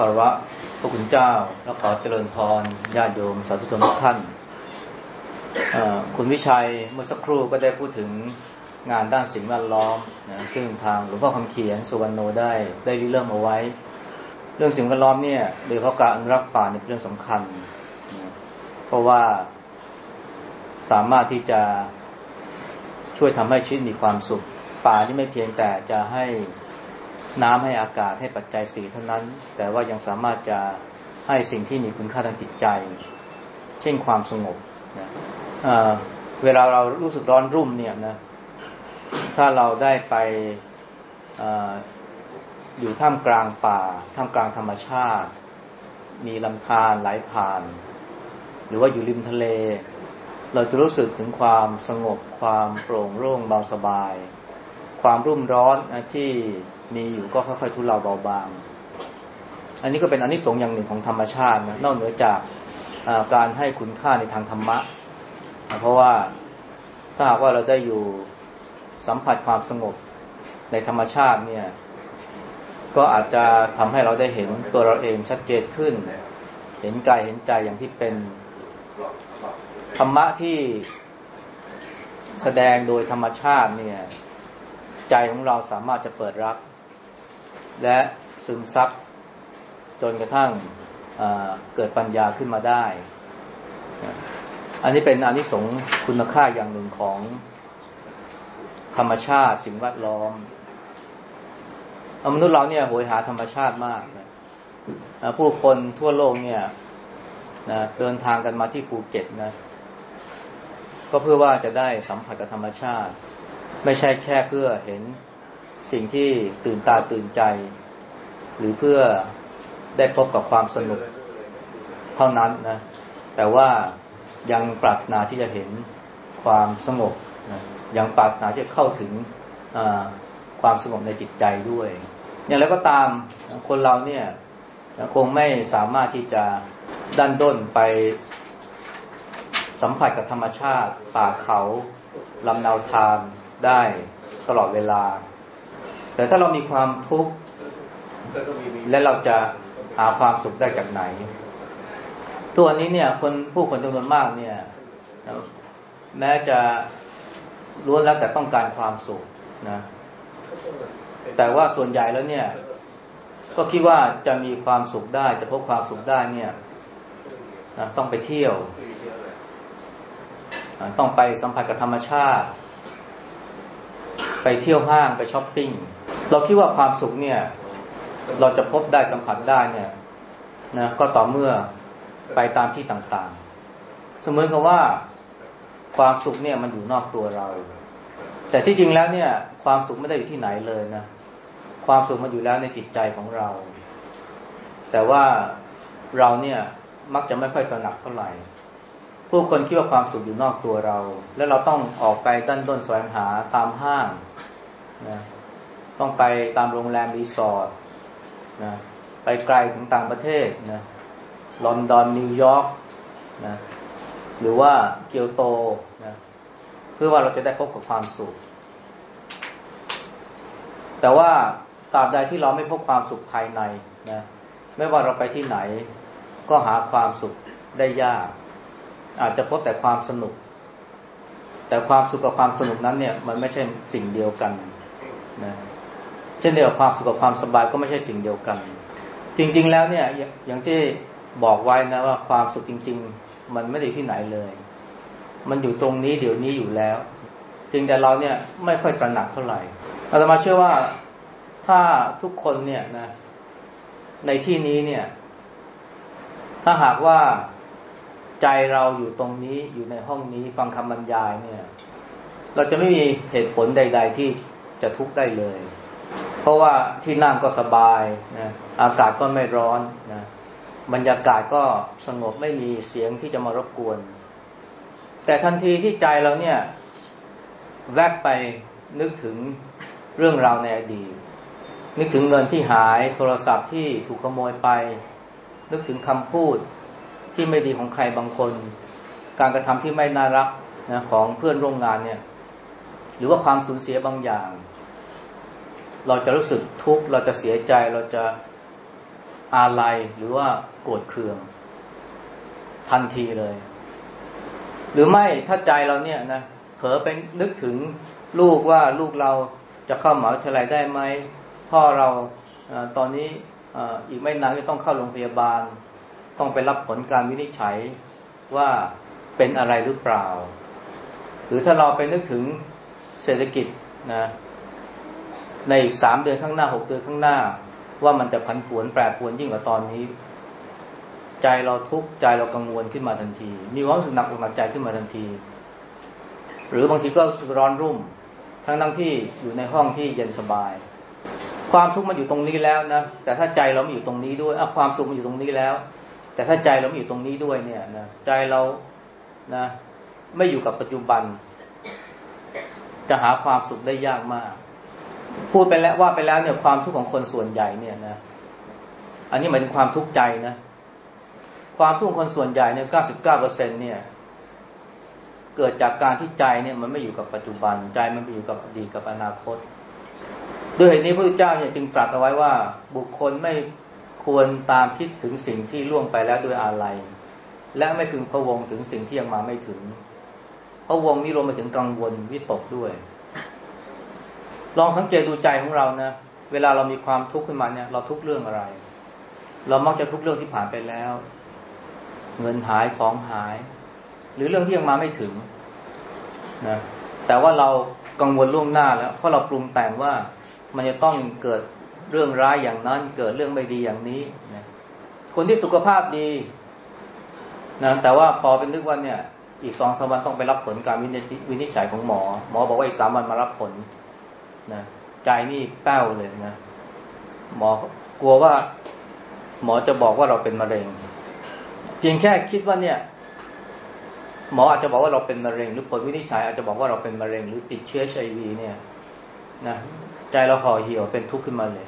ขอคารวะพระคุณเจ้า และขอเจริญพรญาติโยมสาธุชนทุกท่าน คุณวิชัยเมื่อสักครู่ก็ได้พูดถึงงานด้านสิ่งแวดล้อมนะซึ่งทางหลวงพ่อคำเขียนสุวรรณโนได้ได้ริเริ่มเอาไว้ เรื่องสิ่งแวดล้อมเนี่ยโดยเฉพาะการอนุรักษ์ป่าเป็นเรื่องสำคัญนะเพราะว่าสามารถที่จะช่วยทำให้ชีวิตมีความสุข ป่าที่ไม่เพียงแต่จะให้ น้ำให้อากาศให้ปัจจัยสีเท่านั้น แต่ว่ายังสามารถจะให้สิ่งที่มีคุณค่าทางจิตใจ เช่นความสงบนะเวลาเรารู้สึกร้อนรุ่มเนี่ยนะถ้าเราได้ไปออยู่ท่ามกลางป่า ท่ามกลางธรรมชาติ มีลำธารไหลผ่าน หรือว่าอยู่ริมทะเล เราจะรู้สึกถึงความสงบ ความโปร่งโล่งเบาสบาย ความรุ่มร้อนที่ มีอยู่ก็ค่อยๆทุเลาเบาบาง อันนี้ก็เป็นอนนิสงส์อย่างหนึ่งของธรรมชาตินะนอกเหนือจากการให้คุณค่าในทางธรรมะ เพราะว่าถ้าหากว่าเราได้อยู่สัมผัสความสงบในธรรมชาติเนี่ย ก็อาจจะทำให้เราได้เห็นตัวเราเองชัดเจนขึ้น เห็นกายเห็นใจอย่างที่เป็นธรรมะที่แสดงโดยธรรมชาติเนี่ย ใจของเราสามารถจะเปิดรับ และซึมซับจนกระทั่งเกิดปัญญาขึ้นมาได้ อันนี้เป็นอนิสงส์คุณค่าอย่างหนึ่งของธรรมชาติสิ่งแวดล้อมมนุษย์เราเนี่ยโหยหาธรรมชาติมากนะผู้คนทั่วโลกเนี่ยนะเดินทางกันมาที่ภูเก็ตนะก็เพื่อว่าจะได้สัมผัสกับธรรมชาติ ไม่ใช่แค่เพื่อเห็น สิ่งที่ตื่นตาตื่นใจ หรือเพื่อได้พบกับความสนุกเท่านั้นนะ แต่ว่ายังปรารถนาที่จะเห็นความสงบนะยังปรารถนาที่จะเข้าถึงความสงบในจิตใจด้วย อย่างไรก็ตามคนเราเนี่ยคงไม่สามารถที่จะดันด้นไปสัมผัสกับธรรมชาติ ป่าเขาลำนาวทานได้ตลอดเวลา แต่ถ้าเรามีความทุกข์และเราจะหาความสุขได้จากไหน ตัวนี้เนี่ย คนผู้คนจำนวนมากเนี่ย แม้จะล้วนแล้วแต่ต้องการความสุขนะ แต่ว่าส่วนใหญ่แล้วเนี่ย ก็คิดว่าจะมีความสุขได้ จะพบความสุขได้เนี่ยนะต้องไปเที่ยวต้องไปสัมผัสกับธรรมชาติ ไปเที่ยวห้างไปช้อปปิ้ง เราคิดว่าความสุขเนี่ย เราจะพบได้สัมผัสได้เนี่ยนะก็ต่อเมื่อไปตามที่ต่างๆ เสมอกับว่าความสุขเนี่ยมันอยู่นอกตัวเรา แต่ที่จริงแล้วเนี่ย ความสุขไม่ได้อยู่ที่ไหนเลยนะ ความสุขมันอยู่แล้วในจิตใจของเรา แต่ว่าเราเนี่ยมักจะไม่ค่อยตระหนักเท่าไหร่ ผู้คนคิดว่าความสุขอยู่นอกตัวเรา แล้วเราต้องออกไปด้นด้นแสวงหาตามห้างนะ ต้องไปตามโรงแรมรีสอร์ทนะไปไกลถึงต่างประเทศนะลอนดอนนิวยอร์กนะหรือว่าเกียวโตนะเพื่อว่าเราจะได้พบกับความสุข แต่ว่าตราบใดที่เราไม่พบความสุขภายในนะไม่ว่าเราไปที่ไหน ก็หาความสุขได้ยาก อาจจะพบแต่ความสนุก แต่ความสุขกับความสนุกนั้นเนี่ย มันไม่ใช่สิ่งเดียวกันนะ เช่นเดียวกับความสุขกับความสบายก็ไม่ใช่สิ่งเดียวกัน จริง ๆ แล้วเนี่ยอย่างที่บอกไว้นะว่าความสุขจริง ๆ มันไม่ได้ที่ไหนเลย มันอยู่ตรงนี้เดี๋ยวนี้อยู่แล้วเพียงแต่เราเนี่ยไม่ค่อยตระหนักเท่าไหร่อาตมาเชื่อว่าถ้าทุกคนเนี่ยนะ ในที่นี้เนี่ย ถ้าหากว่าใจเราอยู่ตรงนี้อยู่ในห้องนี้ฟังคำบรรยายเนี่ย เราจะไม่มีเหตุผลใด ๆ ที่จะทุกข์ได้เลย เพราะว่าที่นั่งก็สบายนะอากาศก็ไม่ร้อนนะบรรยากาศก็สงบไม่มีเสียงที่จะมารบกวน แต่ทันทีที่ใจเราเนี่ย แวบไปนึกถึงเรื่องราวในอดีต นึกถึงเงินที่หายโทรศัพท์ที่ถูกขโมยไป นึกถึงคำพูดที่ไม่ดีของใครบางคน การกระทำที่ไม่น่ารักนะของเพื่อนร่วมงานเนี่ย หรือว่าความสูญเสียบางอย่าง เราจะรู้สึกทุกข์ เราจะเสียใจเราจะอาลัยหรือว่าโกรธเคือง ทันทีเลย หรือไม่ถ้าใจเราเนี่ยนะเผลอไปนึกถึงลูกว่าลูกเราจะเข้าหมหาวิทยาลัยได้ไหมพ่อเราตอนนี้อีกไม่นานจะต้องเข้าโรงพยาบาล ต้องไปรับผลการวินิจฉัยว่าเป็นอะไรหรือเปล่า หรือถ้าเราไปนึกถึงเศรษฐกิจนะ ในอีกสามเดือนข้างหน้าหกเดือนข้างหน้า ว่ามันจะพันผวนแปรปรวนยิ่งกว่าตอนนี้ ใจเราทุกข์ใจเรากังวลขึ้นมาทันที มีความรู้สึกหนักอกหนักใจขึ้นมาทันที หรือบางทีก็รู้สึกร้อนรุ่ม ทั้งทั้งที่อยู่ในห้องที่เย็นสบาย ความทุกข์มันอยู่ตรงนี้แล้วนะแต่ถ้าใจเราไม่อยู่ตรงนี้ด้วยความสุขมันอยู่ตรงนี้แล้ว แต่ถ้าใจเราไม่อยู่ตรงนี้ด้วยเนี่ยนะใจเรานะไม่อยู่กับปัจจุบัน จะหาความสุขได้ยากมาก พูดไปแล้วว่าไปแล้วเนี่ยความทุกข์ของคนส่วนใหญ่เนี่ยนะอันนี้หมายถึงความทุกข์ใจนะ ความทุกข์ของคนส่วนใหญ่เนี่ยเก้าสิบเก้าเปอร์เซ็นเนี่ย เกิดจากการที่ใจเนี่ยมันไม่อยู่กับปัจจุบันใจมันไปอยู่กับอดีตกับอนาคตด้วยเหตุนี้พระพุทธเจ้าเนี่ยจึงตรัสเอาไว้ว่าบุคคลไม่ควรตามคิดถึงสิ่งที่ล่วงไปแล้วด้วยอะไรและไม่พึงพะวงถึงสิ่งที่ยังมาไม่ถึงพะวงนี้รวมไปถึงกังวลวิตกด้วย ลองสังเกตดูใจของเรานะเวลาเรามีความทุกข์ขึ้นมาเนี่ย เราทุกเรื่องอะไร เรามักจะทุกเรื่องที่ผ่านไปแล้ว เงินหายของหาย หรือเรื่องที่ยังมาไม่ถึงนะแต่ว่าเรากังวลล่วงหน้าแล้ว เพราะเราปรุงแต่งว่ามันจะต้องเกิดเรื่องร้ายอย่างนั้น เกิดเรื่องไม่ดีอย่างนี้นะคนที่สุขภาพดีนะแต่ว่าพอเป็นนึกว่าเนี่ย อีกสองสามวันต้องไปรับผลการวินิจฉัยของหมอ หมอบอกว่าอีกสามวันมารับผล นะใจนี่แป้วเลยนะหมอกลัวว่า หมอจะบอกว่าเราเป็นมะเร็ง เพียงแค่คิดว่าเนี่ย หมออาจจะบอกว่าเราเป็นมะเร็ง หรือผลวินิจฉัยอาจจะบอกว่าเราเป็นมะเร็ง หรือติดเชื้อไอวีเนี่ยนะใจเราห่อเหี่ยวเป็นทุกข์ขึ้นมาเลย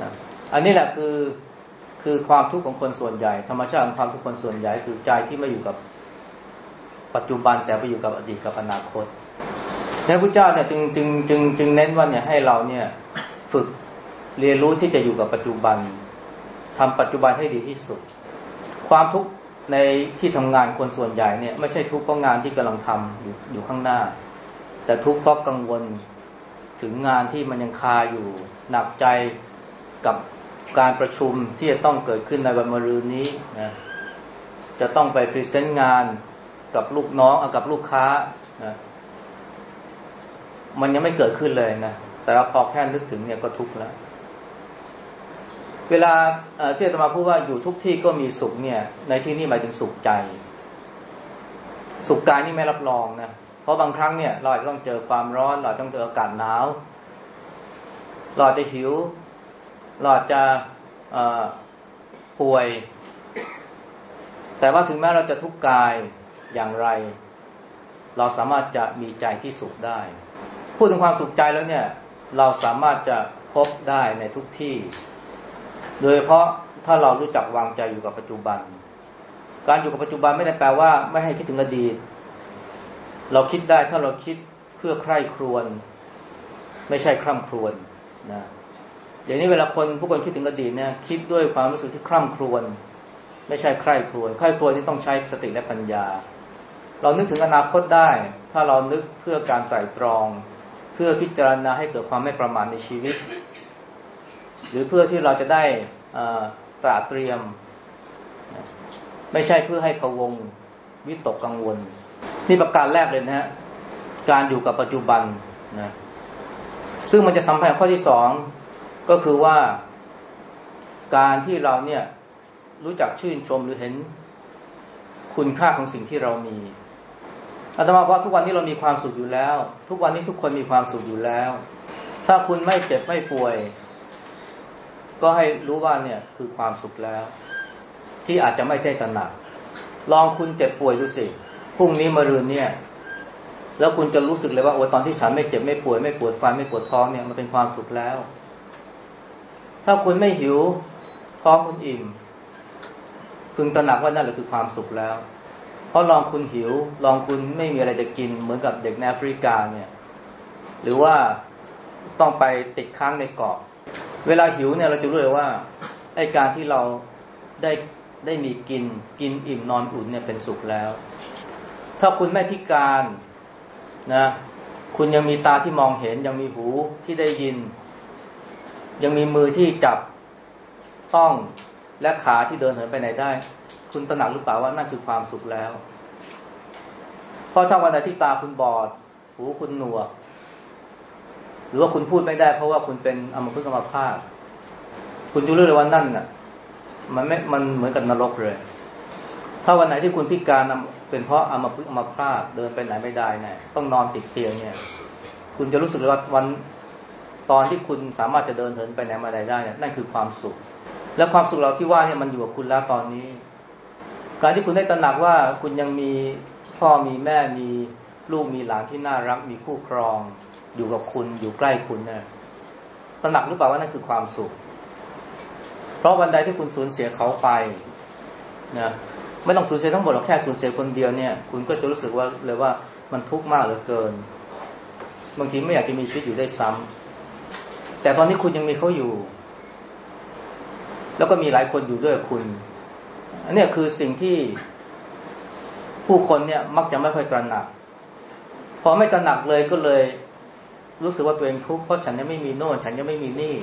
นะอันนี้แหละคือคือความทุกข์ของคนส่วนใหญ่ ธรรมชาติของความทุกข์คนส่วนใหญ่ คือใจที่ไม่อยู่กับปัจจุบันแต่ไปอยู่กับอดีตกับอนาคต พระพุทธเจ้าเนี่ยจึงจึงจึงจึงเน้นว่าเนี่ยให้เราเนี่ยฝึกเรียนรู้ที่จะอยู่กับปัจจุบันทำปัจจุบันให้ดีที่สุด ความทุกข์ในที่ทำงานคนส่วนใหญ่เนี่ยไม่ใช่ทุกข์เพราะงานที่กำลังทำอยู่อยู่ข้างหน้า แต่ทุกข์เพราะกังวลถึงงานที่มันยังคาอยู่หนักใจกับการประชุมที่จะต้องเกิดขึ้นในวันมะรืนนี้นะจะต้องไปพรีเซนต์งานกับลูกน้องกับลูกค้านะ มันยังไม่เกิดขึ้นเลยนะแต่เราพอแค่นึกถึงเนี่ยก็ทุกข์แล้ว เวลาที่จะมาพูดว่าอยู่ทุกที่ก็มีสุขเนี่ย ในที่นี้หมายถึงสุขใจ สุขกายนี่ไม่รับรองนะเพราะบางครั้งเนี่ยเราอาจจะต้องเจอความร้อนเราต้องเจออากาศหนาวเราจะหิวเราจะป่วย แต่ว่าถึงแม้เราจะทุกข์กายอย่างไร เราสามารถจะมีใจที่สุขได้ พูดถึงความสุขใจแล้วเนี่ย เราสามารถจะพบได้ในทุกที่ โดยเพราะถ้าเรารู้จักวางใจอยู่กับปัจจุบัน การอยู่กับปัจจุบันไม่ได้แปลว่า ไม่ให้คิดถึงอดีต เราคิดได้ถ้าเราคิดเพื่อใคร่ครวญไม่ใช่คร่ำครวญนะอย่างนี้เวลาคนผู้คนคิดถึงอดีตเนี่ยคิดด้วยความรู้สึกที่คร่ำครวญไม่ใช่ใคร่ครวญใคร่ครวญนี่ต้องใช้สติและปัญญา เรานึกถึงอนาคตได้ ถ้าเรานึกเพื่อการไตร่ตรอง เพื่อพิจารณาให้เกิดความไม่ประมาทในชีวิต หรือเพื่อที่เราจะได้ตราเตรียม ไม่ใช่เพื่อให้พวงวิตกกังวล นี่ประการแรกเลยนะฮะการอยู่กับปัจจุบันนะซึ่งมันจะสัมพันธ์ข้อที่สองก็คือว่าการที่เราเนี่ยรู้จักชื่นชมหรือเห็นคุณค่าของสิ่งที่เรามี อาตมาว่าทุกวันนี้เรามีความสุขอยู่แล้ว ทุกวันนี้ทุกคนมีความสุขอยู่แล้ว ถ้าคุณไม่เจ็บไม่ป่วย ก็ให้รู้ว่าเนี่ยคือความสุขแล้ว ที่อาจจะไม่ได้ตระหนักลองคุณเจ็บป่วยดูสิพรุ่งนี้มารืนเนี่ย แล้วคุณจะรู้สึกเลยว่าโอ้ตอนที่ฉันไม่เจ็บไม่ป่วยไม่ปวดฟันไม่ปวดท้องเนี่ยมันเป็นความสุขแล้ว ถ้าคุณไม่หิวท้องคุณอิ่มพึงตระหนักว่านั่นแหละคือความสุขแล้ว เพราะลองคุณหิว ลองคุณไม่มีอะไรจะกินเหมือนกับเด็กในแอฟริกาเนี่ย หรือว่าต้องไปติดค้างในเกาะ เวลาหิวเนี่ยเราจะรู้เลยว่าไอ้การที่เราได้ได้มีกินกินอิ่มนอนอุ่นเนี่ยเป็นสุขแล้ว ถ้าคุณไม่พิการนะคุณยังมีตาที่มองเห็นยังมีหูที่ได้ยิน ยังมีมือที่จับต้องและขาที่เดินเหินไปไหนได้ คุณตระหนักหรือเปล่าว่านั่นคือความสุขแล้ว เพราะถ้าวันใดที่ตาคุณบอด หูคุณหนวก หรือว่าคุณพูดไม่ได้ เพราะว่าคุณเป็นอมพฤกษ์อัมพาตคุณจะรู้เลยว่านั่นน่ะ มันไม่ มันเหมือนกับนรกเลย ถ้าวันไหนที่คุณพิการเป็นเพราะอมพฤกษ์อัมพาตเดินไปไหนไม่ได้เนี่ยต้องนอนติดเตียงเนี่ย คุณจะรู้สึกเลยว่าวันตอนที่คุณสามารถจะเดินเหินไปไหนมาไหนได้เนี่ยนั่นคือความสุข และความสุขเราที่ว่าเนี่ยมันอยู่กับคุณแล้วตอนนี้ การที่คุณได้ตระหนักว่าคุณยังมีพ่อมีแม่มีลูกมีหลานที่น่ารัก มีคู่ครอง อยู่กับคุณอยู่ใกล้คุณเนี่ยตระหนักหรือเปล่าว่านั่นคือความสุข เพราะวันใดที่คุณสูญเสียเขาไปนะไม่ต้องสูญเสียทั้งหมดหรอกแค่สูญเสียคนเดียวเนี่ย คุณก็จะรู้สึกว่าเลยว่ามันทุกข์มากเหลือเกิน บางทีไม่อยากจะมีชีวิตอยู่ได้ซ้ำแต่ตอนนี้คุณยังมีเขาอยู่ แล้วก็มีหลายคนอยู่ด้วยคุณ อันนี้คือสิ่งที่ผู้คนเนี่ยมักจะไม่ค่อยตระหนัก พอไม่ตระหนักเลยก็เลย รู้สึกว่าตัวเองทุกข์เพราะฉันยังไม่มีโน่น ฉันยังไม่มีนี่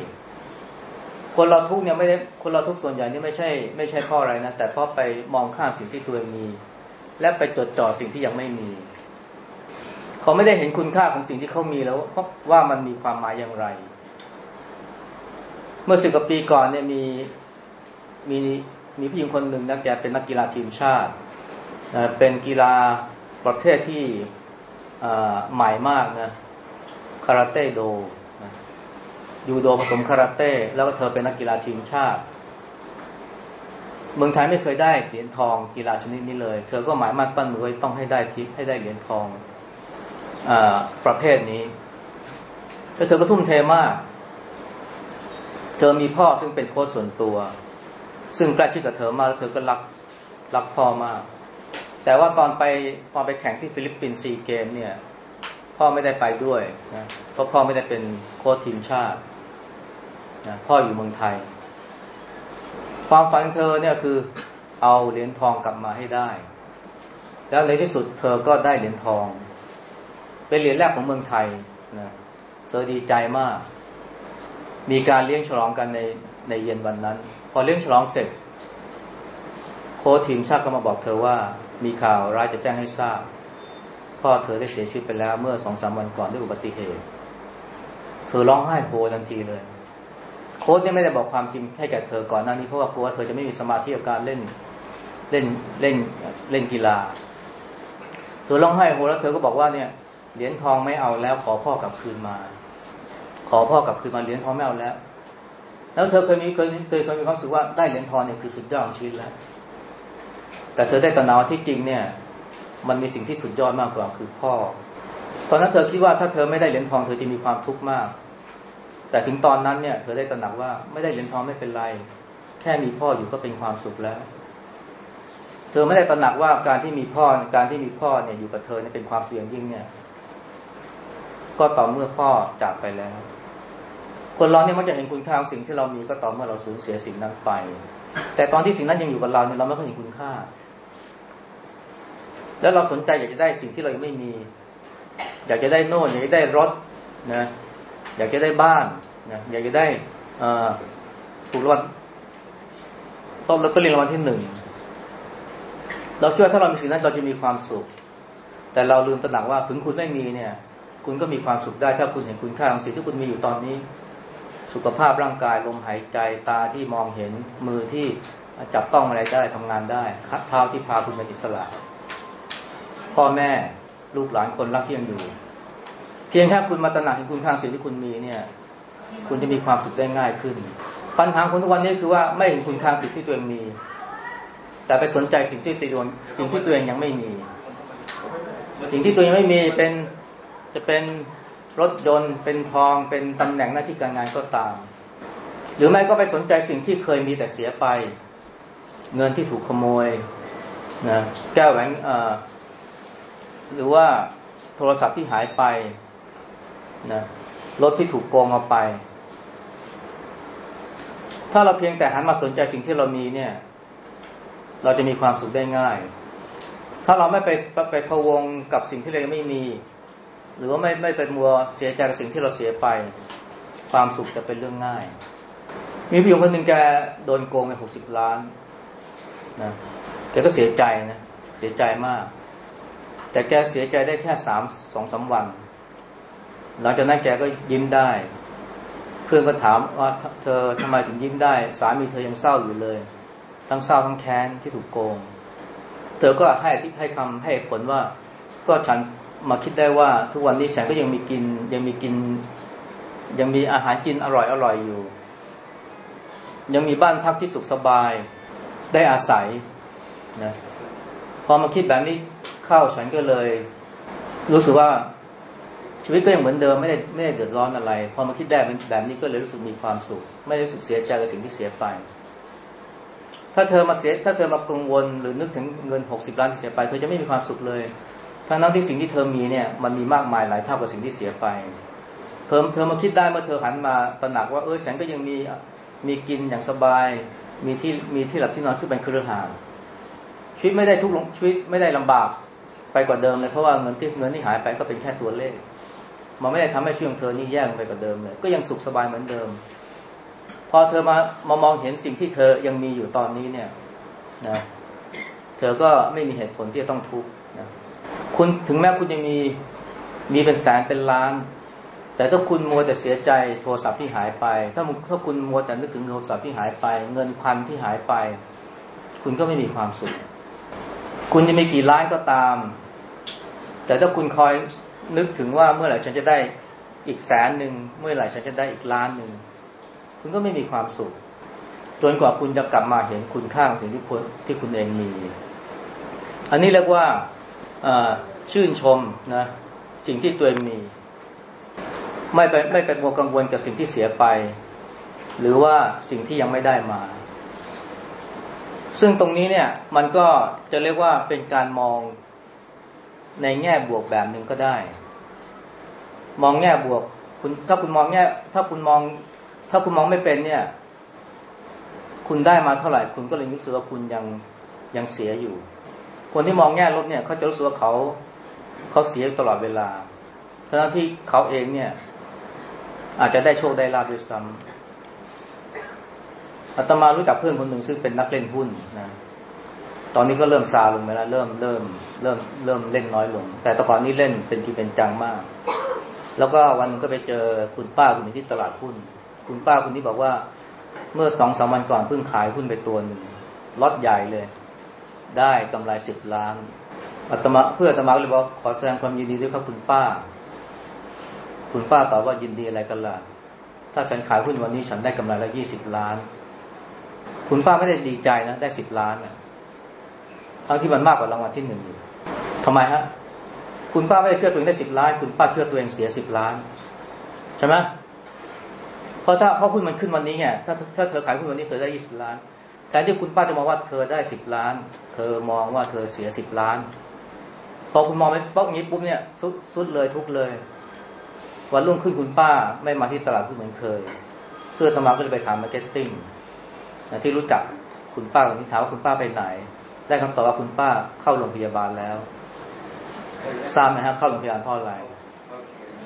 คนเราทุกข์เนี่ยไม่ได้คนเราทุกข์ส่วนใหญ่นี่ไม่ใช่ ไม่ใช่เพราะอะไรนะแต่เพราะไปมองข้ามสิ่งที่ตัวเองมี และไปจดจ่อสิ่งที่ยังไม่มี เขาไม่ได้เห็นคุณค่าของสิ่งที่เขามีแล้วว่ามันมีความหมายอย่างไร เมื่อสิบกว่าปีก่อนเนี่ยมีมี มีผู้หญิงคนหนึ่งนะแกเป็นนักกีฬาทีมชาติ เป็นกีฬาประเภทที่ใหม่มากนะคาราเต้โดยูโดผสมคาราเต้ แล้วก็เธอเป็นนักกีฬาทีมชาติ เมืองไทยไม่เคยได้เหรียญทองกีฬาชนิดนี้เลย เธอก็หมายมั่นปั้นมือไว้ต้องให้ได้ทิพให้ได้เหรียญทองอประเภทนี้แล้วเธอก็ทุ่มเทมาก เธอมีพ่อซึ่งเป็นโค้ชส่วนตัว ซึ่งใกล้ชิดกับเธอมากแล้วเธอก็รักรักพ่อมาก แต่ว่าตอนไปตอนไปแข่งที่ฟิลิปปินส์ซีเกมส์เนี่ยพ่อไม่ได้ไปด้วยนะเพราะพ่อไม่ได้เป็นโค้ชทีมชาตินะพ่ออยู่เมืองไทย ความฝันเธอเนี่ยคือเอาเหรียญทองกลับมาให้ได้ แล้วในที่สุดเธอก็ได้เหรียญทอง เป็นเหรียญแรกของเมืองไทยนะเธอดีใจมาก มีการเลี้ยงฉลองกันในในเย็นวันนั้น พอเลี้ยงฉลองเสร็จ โค้ชทีมชาติก็มาบอกเธอว่า มีข่าวร้ายจะแจ้งให้ทราบพ่อเธอได้เสียชีวิตไปแล้วเมื่อสองสามวันก่อนด้วยอุบัติเหตุ เธอร้องไห้โฮทันทีเลย โค้ชเนี่ยไม่ได้บอกความจริงให้แก่เธอก่อนหน้านี้เพราะว่ากลัวว่าเธอจะไม่มีสมาธิกับการเล่นเล่นเล่นเล่นกีฬา เธอร้องไห้โฮแล้วเธอก็บอกว่าเนี่ยเหรียญทองไม่เอาแล้ว ขอพ่อกลับคืนมา ขอพ่อกลับคืนมาเหรียญทองไม่เอาแล้ว แล้วเธอเคยมีเคยเคยเคยมีความรู้สึกว่าได้เหรียญทองเนี่ยคือสุดยอดของชีวิตแล้ว แต่เธอได้ตระหนักที่จริงเนี่ย มันมีสิ่งที่สุดยอดมากกว่าคือพ่อ ตอนนั้นเธอคิดว่าถ้าเธอไม่ได้เหรียญทองเธอจะมีความทุกข์มาก แต่ถึงตอนนั้นเนี่ย เธอได้ตระหนักว่าไม่ได้เหรียญทองไม่เป็นไร แค่มีพ่ออยู่ก็เป็นความสุขแล้ว เธอไม่ได้ตระหนักว่าการที่มีพ่อการที่มีพ่อเนี่ยอยู่กับเธอเนี่ยเป็นความเสี่ยงยิ่งเนี่ย ก็ต่อเมื่อพ่อจากไปแล้ว คนเราเนี่ยมันจะเห็นคุณค่าของสิ่งที่เรามีก็ต่อเมื่อเราสูญเสียสิ่งนั้นไป แต่ตอนที่สิ่งนั้นยังอยู่กับเราเนี่ยเราไม่เคยเห็นคุณค่า แล้วเราสนใจอยากจะได้สิ่งที่เรายังไม่มี อยากจะได้โน่นอยากจะได้รถนะอยากจะได้บ้านนะอยากจะได้ถูกรางวัลต้นลอตเตอรี่รางวัลที่หนึ่งเราคิดว่าถ้าเรามีสิ่งนั้นเราจะมีความสุข แต่เราลืมตระหนักว่าถึงคุณไม่มีเนี่ย คุณก็มีความสุขได้ถ้าคุณเห็นคุณค่าของสิ่งที่คุณมีอยู่ตอนนี้ สุขภาพร่างกายลมหายใจตาที่มองเห็นมือที่จับต้องอะไรได้ทำงานได้เท้าที่พาคุณเป็นอิสระ พ่อแม่ลูกหลานคนรักที่ยังอยู่ เพียงแค่คุณมาตระหนักถึงคุณค่าสิ่งที่คุณมีเนี่ย คุณจะมีความสุขได้ง่ายขึ้น ปัญหาคนทุกวันนี้คือว่าไม่เห็นคุณค่าสิ่งที่ตัวเองมี แต่ไปสนใจสิ่งที่ตัวเองสิ่งที่ตัวเองยังไม่มี สิ่งที่ตัวเองไม่มีเป็นจะเป็น รถยนต์เป็นทองเป็นตำแหน่งหน้าที่การงานก็ตาม หรือไม่ก็ไปสนใจสิ่งที่เคยมีแต่เสียไป เงินที่ถูกขโมยนะแก้วแหวนหรือว่าโทรศัพท์ที่หายไปนะรถที่ถูกโกงเอาไป ถ้าเราเพียงแต่หันมาสนใจสิ่งที่เรามีเนี่ย เราจะมีความสุขได้ง่าย ถ้าเราไม่ไปไปพะวงกับสิ่งที่เราไม่มี หรือว่าไม่ไม่ไปมัวเสียใจกับสิ่งที่เราเสียไป ความสุขจะเป็นเรื่องง่าย มีผู้หญิงคนหนึ่งแกโดนโกงไปหกสิบล้านนะแกก็เสียใจนะเสียใจมาก แต่แกเสียใจได้แค่สามสองสาวัน หลังจากนั้นแกก็ยิ้มได้ เพื่อนก็ถามว่าเธอทำไมถึงยิ้มได้ สามีเธอยังเศร้าอยู่เลย ทั้งเศร้าทั้งแค้นที่ถูกโกง เธอก็ให้ให้คำให้ผลว่าก็ฉัน มาคิดได้ว่าทุกวันนี้ฉันก็ยังมีกิน ยังมีกิน ยังมีอาหารกินอร่อยอร่อยอยู่ ยังมีบ้านพักที่สุขสบายได้อาศัยนะพอมาคิดแบบนี้เข้าฉันก็เลย รู้สึกว่าชีวิตก็ยังเหมือนเดิมไม่ได้ไม่ได้เดือดร้อนอะไร พอมาคิดได้แบบนี้ก็เลยรู้สึกมีความสุข ไม่ได้รู้สึกเสียใจกับสิ่งที่เสียไป ถ้าเธอมาเสียถ้าเธอมากังวลหรือนึกถึงเงินหกสิบล้านที่เสียไป เธอจะไม่มีความสุขเลย ทั้งนั้นที่สิ่งที่เธอมีเนี่ยมันมีมากมายหลายเท่ากับสิ่งที่เสียไปเพิ่มเธอมาคิดได้เมื่อเธอหันมาตระหนักว่าเออฉันก็ยังมีมีกินอย่างสบาย มีที่มีที่หลับที่นอนซึ่งเป็นเครือข่ายชีวิตไม่ได้ทุกข์ชีวิตไม่ได้ลำบากไปกว่าเดิมเลยเพราะว่าเงินที่เงินที่หายไปก็เป็นแค่ตัวเลข มันไม่ได้ทำให้ชีวิตของเธอนี่แย่ลงไปกว่าเดิมเลย ก็ยังสุขสบายเหมือนเดิม พอเธอมามามองเห็นสิ่งที่เธอยังมีอยู่ตอนนี้เนี่ยนะเธอก็ไม่มีเหตุผลที่จะต้องทุกข์ คุณถึงแม้คุณยังมีมีเป็นแสนเป็นล้าน แต่ถ้าคุณมัวแต่เสียใจโทรศัพท์ที่หายไป ถ้าถ้าคุณมัวแต่นึกถึงโทรศัพท์ที่หายไป เงินพันที่หายไป คุณก็ไม่มีความสุข คุณจะมีกี่ล้านก็ตาม แต่ถ้าคุณคอยนึกถึงว่าเมื่อไหร่ฉันจะได้อีกแสนหนึ่งเมื่อไหร่ฉันจะได้อีกล้านหนึ่งคุณก็ไม่มีความสุขจนกว่าคุณจะกลับมาเห็นคุณค่าของสิ่งที่คุณที่คุณเองมี อันนี้เรียกว่า ชื่นชมนะสิ่งที่ตัวเองมี ไม่ไปไม่ไปมัวกังวลกับสิ่งที่เสียไป หรือว่าสิ่งที่ยังไม่ได้มา ซึ่งตรงนี้เนี่ยมันก็จะเรียกว่าเป็นการมองในแง่บวกแบบหนึ่งก็ได้ มองแง่บวกคุณถ้าคุณมองแง่ถ้าคุณมอง ถ้าคุณมองไม่เป็นเนี่ย คุณได้มาเท่าไหร่ คุณก็เลยรู้สึกว่าคุณยังยังเสียอยู่ คนที่มองแง่ลบเนี่ยเขาจะรู้สึกว่าเขาเขาเสียตลอดเวลาทั้งที่เขาเองเนี่ย อาจจะได้โชคได้ลาบด้วยซ้ำอาตมารู้จักเพื่อนคนหนึ่งซึ่งเป็นนักเล่นหุ้นนะตอนนี้ก็เริ่มซาลงไปแล้วเริ่มเริ่มเริ่มเริ่มเล่นน้อยลง แต่ตอนก่อนนี้เล่นเป็นที่เป็นจังมาก แล้วก็วันนึงก็ไปเจอคุณป้าคนนึงที่ตลาดหุ้น คุณป้าคนนี้บอกว่า เมื่อสองสามวันก่อนเพิ่งขายหุ้นไปตัวหนึ่งล็อตใหญ่เลย ได้กำไรสิบล้านอาตมาเพื่ออาตมาเลยบอกขอแสดงความยินดีด้วยครับคุณป้า คุณป้าตอบว่ายินดีอะไรกันล่ะถ้าฉันขายหุ้นวันนี้ฉันได้กำไรล้วยี่สิบล้าน คุณป้าไม่ได้ดีใจนะ ได้สิบล้านนี่ยทั้งที่มันมากกว่ารางวัลที่หนึ่งอยู่ทำไมฮะ คุณป้าไม่ได้เชื่อตัวเองได้สิบล้าน คุณป้าเชื่อตัวเองเสียสิบล้าน ใช่ไหมเพราะถ้าเพราะหุ้นมันขึ้นวันนี้ไงถ้าถ้าเธอขายหุ้นวันนี้เธอได้ยี่สิบล้าน แทนที่คุณป้าจะมองว่าเธอได้สิบล้าน เธอมองว่าเธอเสียสิบล้าน พอคุณมองไปปุ๊บนี้ปุ๊บเนี่ยสุดสุดเลยทุกข์เลย วันรุ่งขึ้นคุณป้าไม่มาที่ตลาดหุ้นเหมือนเคย เพื่อนอาตมาก็เลยไปถาม marketing ที่รู้จักคุณป้าคนนี้ถามว่าคุณป้าไปไหน ได้คำตอบว่าคุณป้าเข้าโรงพยาบาลแล้วทราบไหมฮะเข้าโรงพยาบาลเพราะอะไร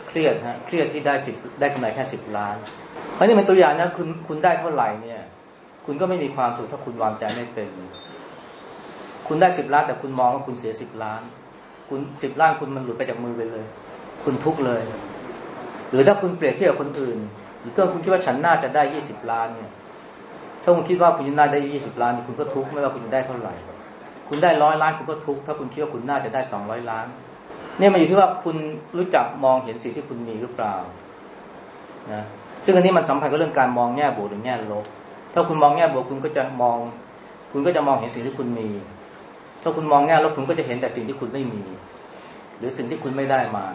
เครียดฮะเครียดที่ได้สิบได้กำไรแค่สิบล้านเพราะนี่เป็นตัวอย่างนะคุณคุณได้เท่าไหร่เนี่ย คุณก็ไม่มีความสุขถ้าคุณวางใจไม่เป็น คุณได้สิบล้านแต่คุณมองว่าคุณเสียสิบล้าน คุณสิบล้านคุณมันหลุดไปจากมือไปเลย คุณทุกเลย หรือถ้าคุณเปรียบเทียบกับคนอื่น หรือถ้าคุณคิดว่าฉันน่าจะได้ยี่สิบล้านเนี่ย ถ้าคุณคิดว่าคุณน่าได้ยี่สิบล้าน คุณก็ทุกข์ไม่ว่าคุณจะได้เท่าไหร่ คุณได้ร้อยล้านคุณก็ทุกข์ถ้าคุณคิดว่าคุณน่าจะได้สองร้อยล้าน เนี่ยมันอยู่ที่ว่าคุณรู้จักมองเห็นสิ่งที่คุณมีหรือเปล่านะซึ่งอันนี้มันสัมพันธ์กับเรื่องการมองแง่บวกหรือแง่ลบ ถ้าคุณมองแง่บวกคุณก็จะมอง คุณก็จะมองเห็นสิ่งที่คุณมี ถ้าคุณมองแง่ลบคุณก็จะเห็นแต่สิ่งที่คุณไม่มี หรือสิ่งที่คุณไม่ได้มา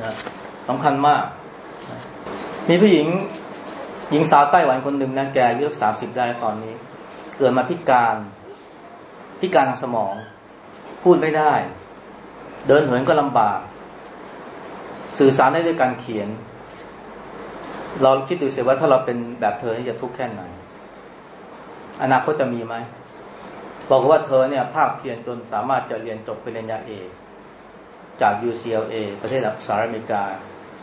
นะสำคัญมาก มีผู้หญิงหญิงสาวไต้หวันคนหนึ่งนะแกอายุสามสิบได้ตอนนี้ เกิดมาพิการพิการทางสมอง พูดไม่ได้ เดินเหินก็ลำบาก สื่อสารได้ด้วยการเขียน เราคิดดูเสียว่าถ้าเราเป็นแบบเธอนี่จะทุกข์แค่ไหน อนาคตจะมีไหมบอกว่าเธอเนี่ยภาคเพียรจนสามารถจะเรียนจบปริญญาเอกจาก UCLA ประเทศสหรัฐอเมริกา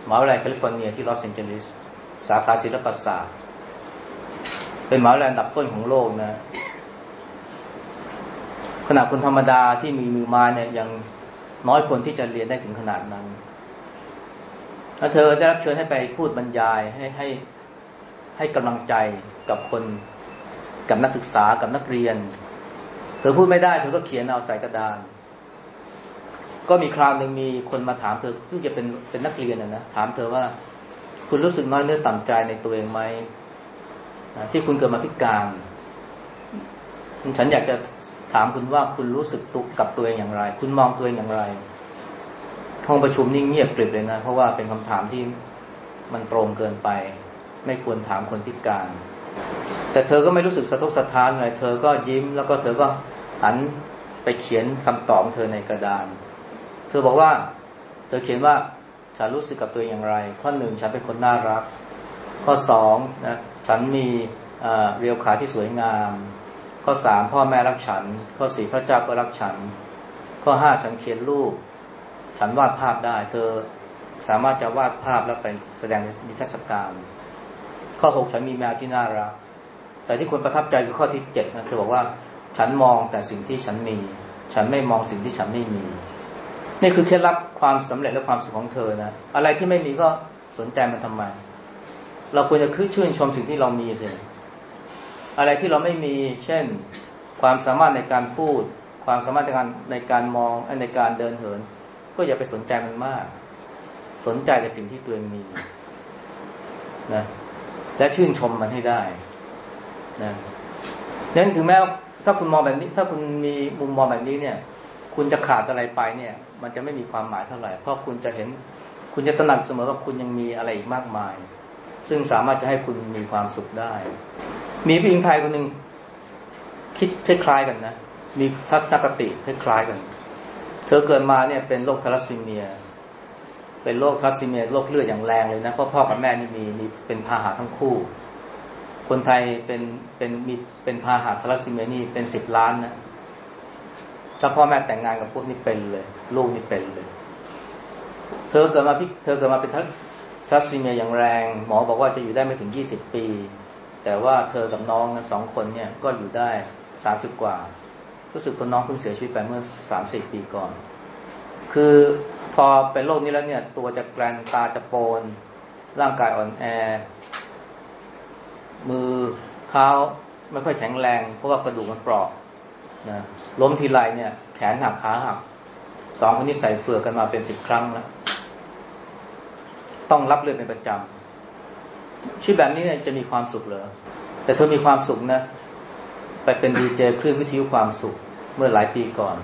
มหาวิทยาลัยแคลิฟอร์เนียที่ลอสแอนเจลิส สาขาศิลปศาสตร์ เป็นมหาวิทยาลัยดับต้นของโลกนะขณะคนธรรมดาที่มีมือมาเนี่ยยังน้อยคนที่จะเรียนได้ถึงขนาดนั้น แล้วเธอได้รับเชิญให้ไปพูดบรรยายให้ให้ให้กำลังใจกับคนกับนักศึกษากับนักเรียน เธอพูดไม่ได้ เธอก็เขียนเอาใส่กระดาน ก็มีคราวหนึ่งมีคนมาถามเธอ ซึ่งจะเป็นเป็นนักเรียนนะนะถามเธอว่า คุณรู้สึกน้อยเนื้อต่ำใจในตัวเองไหมที่คุณเกิดมาพิการฉันอยากจะถามคุณว่าคุณรู้สึกตุกกับตัวเองอย่างไร คุณมองตัวเองอย่างไร ห้องประชุมนิ่งเงียบกริบเลยนะ เพราะว่าเป็นคำถามที่มันตรงเกินไป ไม่ควรถามคนพิการ แต่เธอก็ไม่รู้สึกสะทกสะท้านอะไรเธอก็ยิ้มแล้วก็เธอก็หันไปเขียนคำตอบเธอในกระดาน เธอบอกว่า เธอเขียนว่าฉันรู้สึกกับตัวเองอย่างไร ข้อหนึ่งฉันเป็นคนน่ารัก ข้อสองนะฉันมีเรียวขาที่สวยงาม ข้อสามพ่อแม่รักฉัน ข้อสี่พระเจ้าก็รักฉัน ข้อห้าฉันเขียนรูป ฉันวาดภาพได้ เธอสามารถจะวาดภาพแล้วไปแสดงในนิทรรศการ ข้อหกฉันมีแมวที่น่ารัก แต่ที่คนประทับใจคือข้อที่เจ็ดนะเธอบอกว่าฉันมองแต่สิ่งที่ฉันมี ฉันไม่มองสิ่งที่ฉันไม่มี นี่คือเคล็ดลับความสำเร็จและความสุขของเธอนะ อะไรที่ไม่มีก็สนใจมันทำไม เราควรจะคือชื่นชมสิ่งที่เรามีสิอะไรที่เราไม่มี เช่น ความสามารถในการพูด ความสามารถในการในการมองในการเดินเหิน ก็อย่าไปสนใจมันมาก สนใจในสิ่งที่ตัวเองมีนะและชื่นชมมันให้ได้นะนั้นถึงแม้ถ้าคุณมองแบบนี้ ถ้าคุณมีมุมมองแบบนี้เนี่ย คุณจะขาดอะไรไปเนี่ย มันจะไม่มีความหมายเท่าไหร่ เพราะคุณจะเห็น คุณจะตระหนักเสมอว่าคุณยังมีอะไรอีกมากมาย ซึ่งสามารถจะให้คุณมีความสุขได้ มีผู้หญิงไทยคนหนึ่งคิดคล้ายๆกันนะ มีทัศนคติคล้ายๆกัน เธอเกิดมาเนี่ยเป็นโรคทารัสซีเมีย เป็นโรคทารัสซีเมียโรคเลือดอย่างแรงเลยนะเพราะพ่อกับแม่นี่มีมีเป็นพาหะทั้งคู่ คนไทยเป็นเป็นมีเป็นพาหะทารัสซีเมียนี่เป็นสิบล้านนะถ้าพ่อแม่แต่งงานกับพวกนี้เป็นเลย ลูกนี่เป็นเลย เธอเกิดมาพี่เธอเกิดมาเป็นทัรัสซีเมียอย่างแรง หมอบอกว่าจะอยู่ได้ไม่ถึงยี่สิบปี แต่ว่าเธอกับน้องสองคนเนี่ยก็อยู่ได้สามสิบกว่า รู้สึกคนน้องเพิ่งเสียชีวิตไปเมื่อสามสิบปีก่อน คือพอเป็นโรคนี้แล้วเนี่ย ตัวจะแกรนตาจะโปน ร่างกายอ่อนแอ มือเท้าไม่ค่อยแข็งแรง เพราะว่ากระดูกมันเปราะนะล้มทีไรเนี่ย แขนหักขาหักสองคนนี้ใส่เฟือกกันมาเป็นสิบครั้งแล้วต้องรับเลือดเป็นประจำชีวิตแบบนี้เนี่ยจะมีความสุขเหรอแต่เธอมีความสุขนะ ไปเป็นดีเจคลื่นวิทยุความสุขเมื่อหลายปีก่อน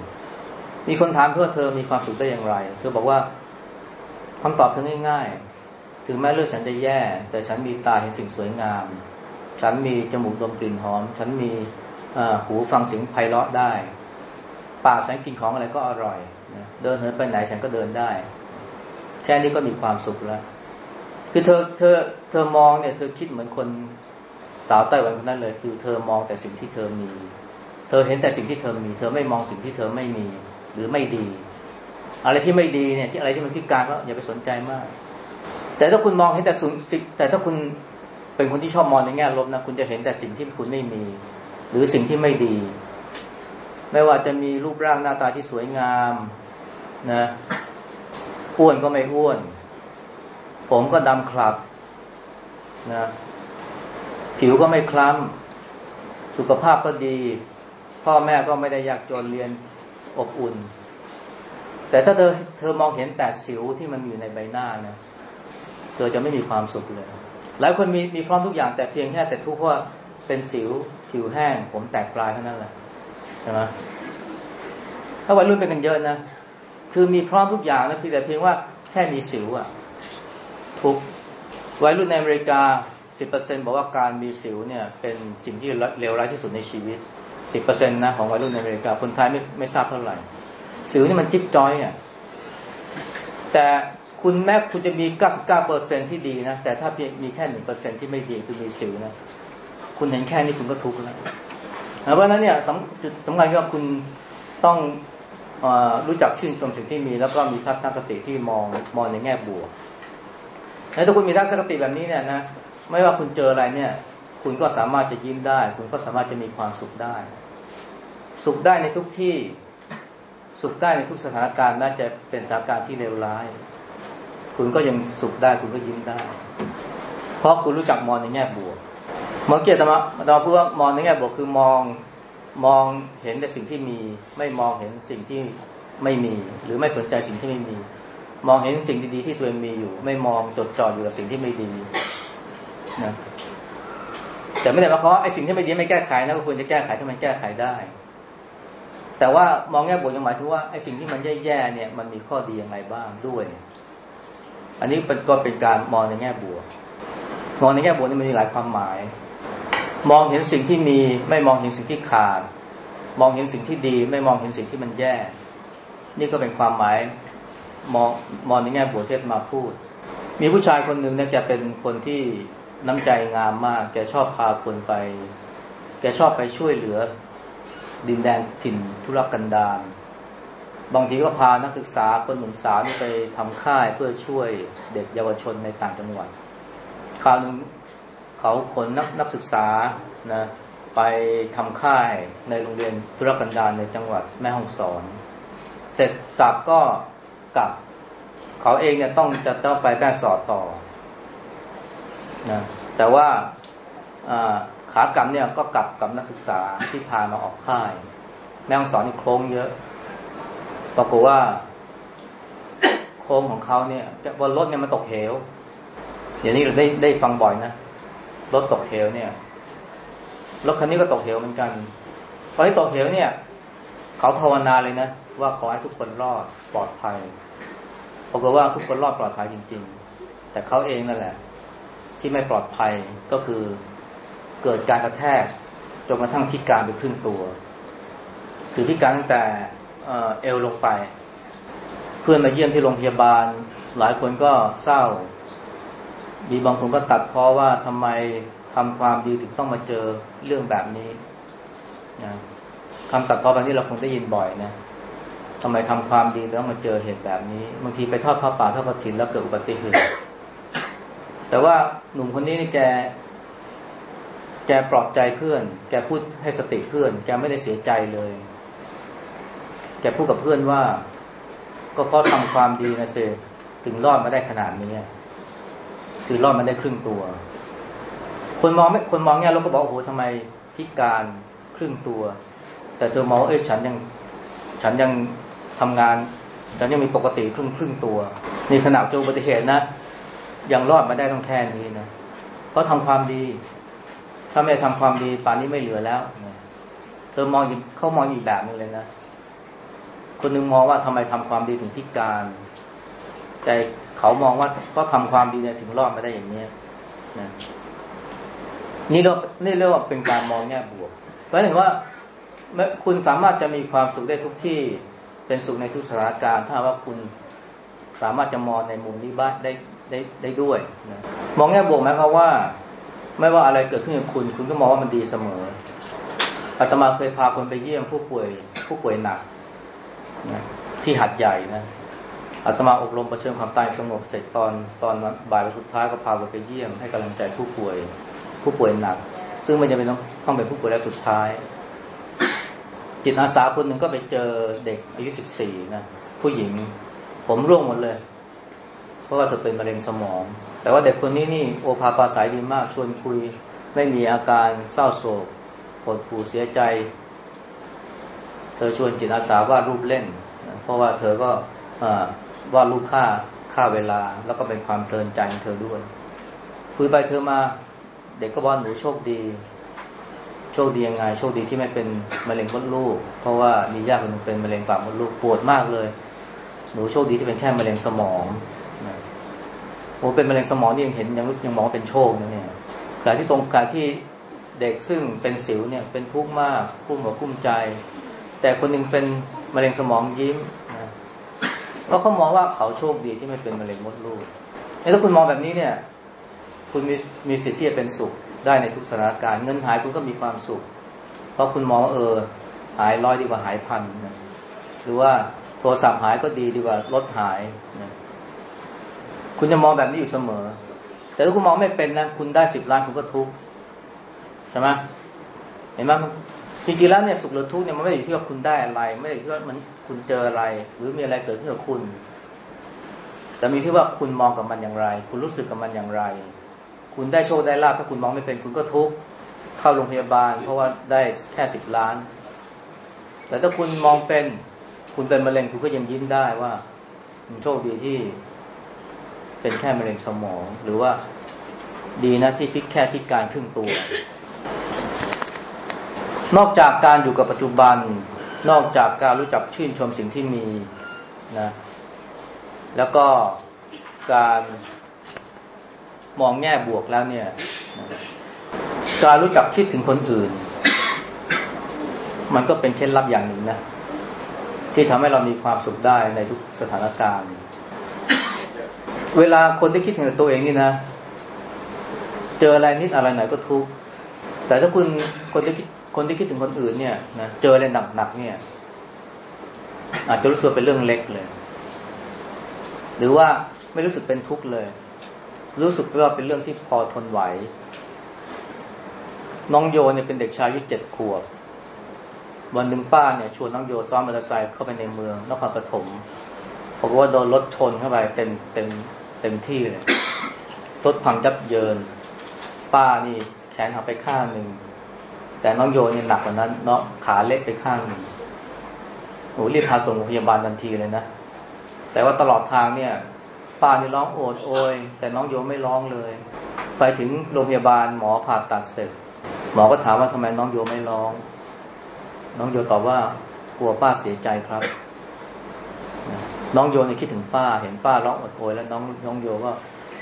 มีคนถามเพื่อเธอมีความสุขได้อย่างไร เธอบอกว่าคำตอบเธอง่าย ๆ ถึงแม้เลือดฉันจะแย่ แต่ฉันมีตาเห็นสิ่งสวยงาม ฉันมีจมูกดมกลิ่นหอม ฉันมีหูฟังเสียงไพเราะได้ ปากฉันกินของอะไรก็อร่อย เดินเหินไปไหนฉันก็เดินได้ แค่นี้ก็มีความสุขแล้ว คือเธอเธอเธอมองเนี่ย เธอคิดเหมือนคน สาวไต้หวันคนนั้นเลยคือเธอมองแต่สิ่งที่เธอมี เธอเห็นแต่สิ่งที่เธอมี เธอไม่มองสิ่งที่เธอไม่มีหรือไม่ดี อะไรที่ไม่ดีเนี่ยที่อะไรที่มันพิการก็อย่าไปสนใจมาก แต่ถ้าคุณมองเห็นแต่สิ่งแต่ถ้าคุณเป็นคนที่ชอบมองในแง่ลบนะคุณจะเห็นแต่สิ่งที่คุณไม่มี หรือสิ่งที่ไม่ดี ไม่ว่าจะมีรูปร่างหน้าตาที่สวยงามนะอ้วนก็ไม่อ้วน ผมก็ดำคลับนะ ผิวก็ไม่คล้ำ สุขภาพก็ดี พ่อแม่ก็ไม่ได้อยากจนเรียนอบอุ่น แต่ถ้าเธอเธอมองเห็นแต่สิวที่มันอยู่ในใบหน้านะเธอจะไม่มีความสุขเลย หลายคนมีมีพร้อมทุกอย่างแต่เพียงแค่แต่ทุกข์ว่าเป็นสิวผิวแห้ง ผมแตกปลายเท่านั้นแหละใช่ไหมถ้าวัยรุ่นเป็นกันเยอะนะ คือมีพร้อมทุกอย่างนะเพียงแต่เพียงว่าแค่มีสิวอะทุกวัยรุ่นในอเมริกา 10%บอกว่าการมีสิวเนี่ยเป็นสิ่งที่เลวร้ายที่สุดในชีวิต10%นะของวัยรุ่นในอเมริกาคนไทยไม่ไม่ทราบเท่าไหร่ สิวนี่มันจิ๊บจอยอะแต่คุณแม้คุณจะมี99%ที่ดีนะ แต่ถ้ามีแค่หนึ่งเปอร์เซ็นที่ไม่ดีคือมีสิวนะ คุณเห็นแค่นี้คุณก็ทุกข์แล้วเพราะนั้นเนี่ยจุดสำคัญคือคุณต้องอรู้จักชื่นชมสิ่งที่มี แล้วก็มีทัศนคติที่มองมองในแง่บวกแล้วถ้าคุณมีทัศนคติแบบนี้เนี่ยนะ ไม่ว่าคุณเจออะไรเนี่ย คุณก็สามารถจะยิ้มได้ คุณก็สามารถจะมีความสุขได้ สุขได้ในทุกที่สุขได้ในทุกสถานการณ์น่าจะเป็นสถานการณ์ที่เลวร้าย คุณก็ยังสุขได้คุณก็ยิ้มได้ เพราะคุณรู้จักมองในแง่บวกมองเกียรติมะเราพูดว่ามองในแง่บวกคือมองมองเห็นแต่สิ่งที่มี ไม่มองเห็นสิ่งที่ไม่มี หรือไม่สนใจสิ่งที่ไม่มี มองเห็นสิ่งดีๆที่ตัวเองมีอยู่ ไม่มองจดจ่ออยู่กับสิ่งที่ไม่ดี นะแต่ไม่ได้มายคาไอ้สิ่งที่ไม่ดีไม่แก้ไขนะควรจะแก้ไขถ้ามันแก้ไขได้ แต่ว่ามองแง่บวกยังหมายถึงว่าไอ้สิ่งที่มันแย่ๆเนี่ย มันมีข้อดียังไงบ้างด้วย อันนี้ก็เป็นการมองในแง่บวกมองในแง่บวกนี่มันมีหลายความหมาย มองเห็นสิ่งที่มี ไม่มองเห็นสิ่งที่ขาด มองเห็นสิ่งที่ดี ไม่มองเห็นสิ่งที่มันแย่ นี่ก็เป็นความหมายมองมองในแง่บวกที่มาพูด มีผู้ชายคนหนึ่งเนี่ยแกเป็นคนที่ น้ำใจงามมาก แกชอบพาคนไป แกชอบไปช่วยเหลือ ดินแดนถิ่นทุรกันดารบางทีก็พานักศึกษาคนหนุ่มสาวนี่ไปทำค่ายเพื่อช่วยเด็กเยาวชนในต่างจังหวัด คราวนึงเขาขนนักนักศึกษานะไปทำค่ายในโรงเรียนธุรกันดารในจังหวัดแม่ฮ่องสอน เสร็จสับก็กลับ เขาเองเนี่ยต้องจะต้องไปแม่สอดต่อ นะแต่ว่าขากลับเนี่ยก็กลับกับนักศึกษาที่พามาออกค่าย แม่ฮ่องสอนนี่โค้งเยอะปรากฏว่า โค้งของเขาเนี่ยบนรถเนี่ยมันตกเหวอย่างนี้เราได้ได้ฟังบ่อยนะรถตกเหวเนี่ยรถคันนี้ก็ตกเหวเหมือนกันตอนที่ตกเหวเนี่ย เขาภาวนาเลยนะ ว่าขอให้ทุกคนรอดปลอดภัยปรากฏว่าทุกคนรอดปลอดภัยจริง ๆ แต่เขาเองนั่นแหละ ที่ไม่ปลอดภัยก็คือเกิดการกระแทกจนกระทั่งพิการไปครึ่งตัว คือพิการตั้งแต่เอวลงไป เพื่อนมาเยี่ยมที่โรงพยาบาล หลายคนก็เศร้าดีบางคนก็ตัดเพราะว่าทำไมทำความดีถึงต้องมาเจอเรื่องแบบนี้นะคำตัดเพราะแบบนี้เราคงได้ยินบ่อยนะทำไมทำความดีต้องมาเจอเหตุแบบนี้บางทีไปทอดผ้าป่าทอดกระถินแล้วเกิดอุบัติเหตุ แต่ว่าหนุ่มคนนี้นี่แก แกปลอบใจเพื่อน แกพูดให้สติเพื่อน แกไม่ได้เสียใจเลย แกพูดกับเพื่อนว่า ก็เพราะทำความดีนะเซถึงรอดมาได้ขนาดนี้คือรอดมาได้ครึ่งตัว คนมองไม่คนมองเนี่ยเราก็บอกโอ้โหทำไมพิการครึ่งตัว แต่เธอมองเอ้ยฉันยังฉันยังทำงานฉันยังมีปกติครึ่งครึ่งตัว นี่ขณะเจออุบัติเหตุนะ ยังรอดมาได้ต้องแค่นี้นะเพราะทำความดี ถ้าไม่ทำความดีป่านนี้ไม่เหลือแล้วเธอมองเขามองอีกแบบนึงเลยนะคนนึงมองว่าทำไมทำความดีถึงพิการ แต่เขามองว่าเพราะทำความดีเนี่ยถึงรอดมาได้อย่างนี้นะนี่เรานี่เรียกว่าเป็นการมองแง่บวกเพราะถึงว่าคุณสามารถจะมีความสุขได้ทุกที่เป็นสุขในทุกสถานการณ์ ถ้าว่าคุณสามารถจะมองในมุมนี้บ้างได้ ได้ได้ด้วยนะมองแง่บวกไหมความว่า ไม่ว่าอะไรเกิดขึ้นกับคุณ คุณก็มองว่ามันดีเสมออาตมาเคยพาคนไปเยี่ยมผู้ป่วย ผู้ป่วยหนักนะที่หัดใหญ่นะอาตมาอบรมประชิญความตายสงบเสร็จตอนตอนบ่ายวันสุดท้ายก็พาไปเยี่ยม ให้กำลังใจผู้ป่วย ผู้ป่วยหนัก ซึ่งไม่จำเป็นต้องต้องเป็นผู้ป่วยแล้วสุดท้าย จิตอาสาคนหนึ่งก็ไปเจอเด็กอายุสิบสี่นะ ผู้หญิง ผมร่วงหมดเลย ราะว่าเธอเป็นมะเร็งสมอง แต่ว่าเด็กคนนี้นี่โอภาปาสายดีมากชวนคุย ไม่มีอาการเศร้าโศกหดหู่เสียใจ เธอชวนจิตอาสาวาดรูปเล่น เพราะว่าเธอก็วาดรูปค่าค่าเวลา แล้วก็เป็นความเพลินใจของเธอด้วยคุยไปเธอมาเด็กก็บอกหนูโชคดี โชคดียังไง โชคดีที่ไม่เป็นมะเร็งมดลูก เพราะว่ามีญาติคนนึงเป็นมะเร็งปากมดลูกปวดมากเลย หนูโชคดีที่เป็นแค่มะเร็งสมอง โอ้เป็นมะเร็งสมองนี่ยังเห็นยังรู้ยังมองว่าเป็นโชคนะเนี่ยแต่ที่ตรงการที่เด็กซึ่งเป็นสิวเนี่ยเป็นทุกข์มากกุ้มหัวกุ้มใจ แต่คนหนึ่งเป็นมะเร็งสมองยิ้มนะเพราะเขามองว่าเขาโชคดีที่ไม่เป็นมะเร็งมดลูกถ้าคุณมองแบบนี้เนี่ย คุณมีมีสิทธิ์ที่จะเป็นสุขได้ในทุกสถานการณ์เงินหายคุณก็มีความสุข เพราะคุณมองเออ หายร้อยดีกว่าหายพันนะหรือว่าโทรศัพท์หายก็ดีดีกว่ารถหายนะ คุณจะมองแบบนี้อยู่เสมอ แต่ถ้าคุณมองไม่เป็นนะคุณได้สิบล้านคุณก็ทุกข์ใช่ไหมเห็นไหมจริงๆแล้วเนี่ยสุขหรือทุกข์เนี่ยมันไม่ได้อยู่ที่ว่าคุณได้อะไร ไม่ได้อยู่ที่ว่ามันคุณเจออะไร หรือมีอะไรเกิดขึ้นกับคุณ แต่มีที่ว่าคุณมองกับมันอย่างไร คุณรู้สึกกับมันอย่างไร คุณได้โชคได้ลาภถ้าคุณมองไม่เป็นคุณก็ทุกข์เข้าโรงพยาบาล เพราะว่าได้แค่สิบล้าน แต่ถ้าคุณมองเป็นคุณเป็นมะเร็งคุณก็ยังยิ้มได้ว่าโชคดีที่ เป็นแค่มะเร็งสมอง หรือว่าดีนะที่พิกแค่พิการครึ่งตัว นอกจากการอยู่กับปัจจุบัน นอกจากการรู้จักชื่นชมสิ่งที่มีนะแล้วก็การมองแง่บวกแล้วเนี่ยการรู้จักคิดถึงคนอื่น มันก็เป็นเคล็ดลับอย่างหนึ่งนะที่ทำให้เรามีความสุขได้ในทุกสถานการณ์ เวลาคนที่คิดถึงตัวเองนี่นะ เจออะไรนิดอะไรหน่อยก็ทุกข์แต่ถ้าคุณคนที่คิดคนที่คิดถึงคนอื่นเนี่ยนะเจออะไรหนักๆเนี่ย อาจจะรู้สึกเป็นเรื่องเล็กเลย หรือว่าไม่รู้สึกเป็นทุกข์เลย รู้สึกว่าเป็นเรื่องที่พอทนไหว น้องโยเนี่ยเป็นเด็กชายอายุเจ็ดขวบ วันหนึ่งป้าเนี่ยชวนน้องโยซ้อนมอเตอร์ไซค์เข้าไปในเมืองนครปฐมบอกว่าโดนรถชนเข้าไปเต็มเต็ม เต็มที่เลยรถพังยับเยิน ป้านี่แขนหักไปข้างหนึ่ง แต่น้องโยนี่หนักกว่านั้นเนาะขาเล็กไปข้างหนึ่งโอ้รีบพาส่งโรงพยาบาลทันทีเลยนะแต่ว่าตลอดทางเนี่ย ป้านี่ร้องโอดโอย แต่น้องโยไม่ร้องเลย ไปถึงโรงพยาบาลหมอผ่าตัดเสร็จ หมอก็ถามว่าทำไมน้องโยไม่ร้อง น้องโยตอบว่ากลัวป้าเสียใจครับ น้องโยนี่คิดถึงป้า เห็นป้าร้องอดโอยแล้วน้องน้องโยก็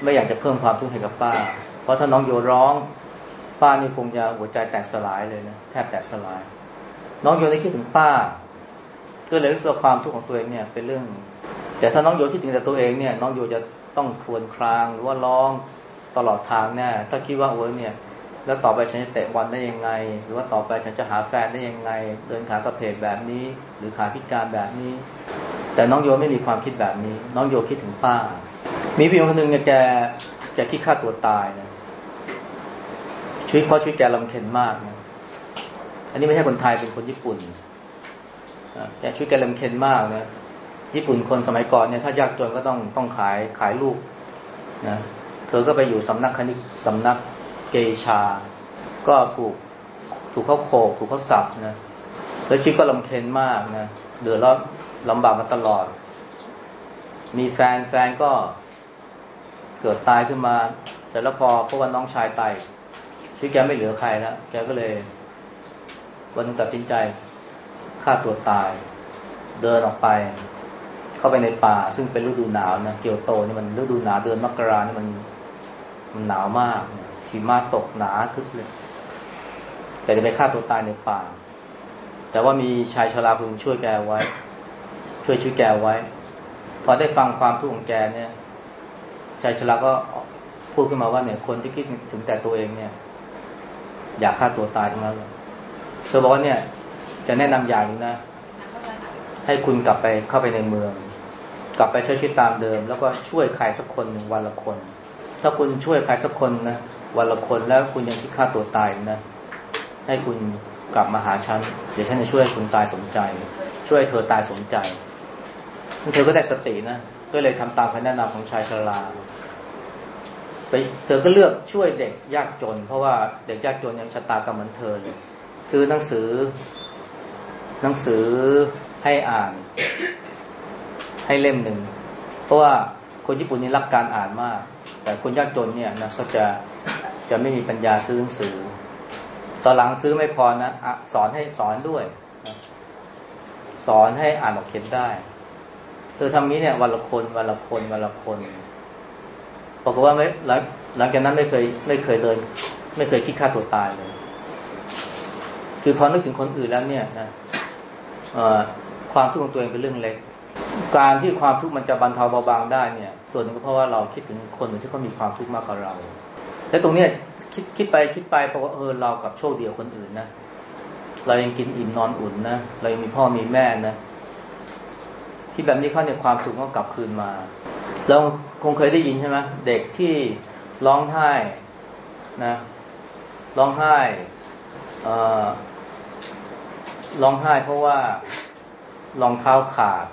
ไม่อยากจะเพิ่มความทุกข์ให้กับป้า เพราะถ้าน้องโยร้อง ป้านี่คงจะหัวใจแตกสลายเลยนะแทบแตกสลาย น้องโยนี่คิดถึงป้า ก็เลยรู้สึกความทุกข์ของตัวเองเนี่ย เป็นเรื่อง แต่ถ้าน้องโยคิดถึงแต่ตัวเองเนี่ย น้องโยจะต้องครวญครางหรือว่าร้องตลอดทางแน่ถ้าคิดว่าโอ้ยเนี่ย แล้วต่อไปฉันจะเตะบอลได้ยังไง หรือว่าต่อไปฉันจะหาแฟนได้ยังไง เดินขากระเพกแบบนี้ หรือขาพิการแบบนี้ แต่น้องโยไม่มีความคิดแบบนี้ น้องโยคิดถึงป้า มีพี่คนหนึ่งเนี่ยแกแกคิดฆ่าตัวตายนะชีวิตเพราะชีวิตแกลำเค็นมากนะอันนี้ไม่ใช่คนไทยเป็นคนญี่ปุ่นแกชีวิตแกลำเค็นมากนะญี่ปุ่นคนสมัยก่อนเนี่ยถ้ายากจนก็ต้องต้องขายขายลูกนะเธอก็ไปอยู่สำนักคณิสำนัก เกชา ก็ถูกถูกเขาโขกถูกเขาสับนะแล้วชีวิตก็ลำเค็นมากนะเดือดร้อนลำบากมาตลอด มีแฟนแฟนก็เกิดตายขึ้นมาแต่แล้วพอพวกน้องชายตายชีวิตแกไม่เหลือใครแล้วแกก็เลย วันนึงตัดสินใจฆ่าตัวตาย เดินออกไป เข้าไปในป่า ซึ่งเป็นฤดูหนาวนะเกียวโตนี่มันฤดูหนาวเดือนมกรานี่มันมันหนาวมาก หิมะตกหนาทึบเลย แต่จะไปฆ่าตัวตายในป่า แต่ว่ามีชายชราคนช่วยแกไว้ ช่วยช่วยแกไว้ พอได้ฟังความทุกข์ของแกเนี่ย ชายชราก็พูดขึ้นมาว่าเนี่ยคนที่คิดถึงแต่ตัวเองเนี่ย อยากฆ่าตัวตายทั้งนั้นเลยเธอบอกว่าเนี่ย จะแนะนำอย่างนึงนะ ให้คุณกลับไปเข้าไปในเมือง กลับไปใช้ชีวิตตามเดิม แล้วก็ช่วยใครสักคนหนึ่งวันละคน ถ้าคุณช่วยใครสักคนนะ วันละคนแล้วคุณยังคิดฆ่าตัวตายนะ ให้คุณกลับมาหาฉัน เดี๋ยวฉันจะช่วยคุณตายสมใจ ช่วยเธอตายสมใจเธอก็ได้สตินะ ก็เลยทำตามคำแนะนำของชายชราไปเธอก็เลือกช่วยเด็กยากจน เพราะว่าเด็กยากจนยังชะตากรรมเหมือนเธอเลยซื้อหนังสือ หนังสือให้อ่าน ให้เล่มหนึ่งเพราะว่าคนญี่ปุ่นนี่รักการอ่านมาก แต่คนยากจนเนี่ยนะก็จะ จะไม่มีปัญญาซื้อหนังสือ ตอนหลังซื้อไม่พอนะอะสอนให้สอนด้วยนะสอนให้อ่านออกเขียนได้เธอทำนี้เนี่ยวันละคนวันละคนวันละคนบอกว่าไม่หลังหลังจากนั้นไม่เคยไม่เคยเดิน ไม่เคยคิดฆ่าตัวตายเลย คือพอนึกถึงคนอื่นแล้วเนี่ยนะความทุกข์ของตัวเองเป็นเรื่องเล็ก การที่ความทุกข์มันจะบรรเทาเบาบางได้เนี่ย ส่วนหนึ่งก็เพราะว่าเราคิดถึงคนอื่นที่เขามีความทุกข์มากกว่าเรา และตรงนี้คิดคิดไปคิดไปเพราะว่าเออเรากับโชคดีกว่าคนอื่นนะเรายังกินอิ่มนอนอุ่นนะเรายังมีพ่อมีแม่นะคิดแบบนี้เขาเนี่ยความสุขก็กลับคืนมา เราคงเคยได้ยินใช่ไหมเด็กที่ร้องไห้นะร้องไห้ร้องไห้เพราะว่ารองเท้าขาด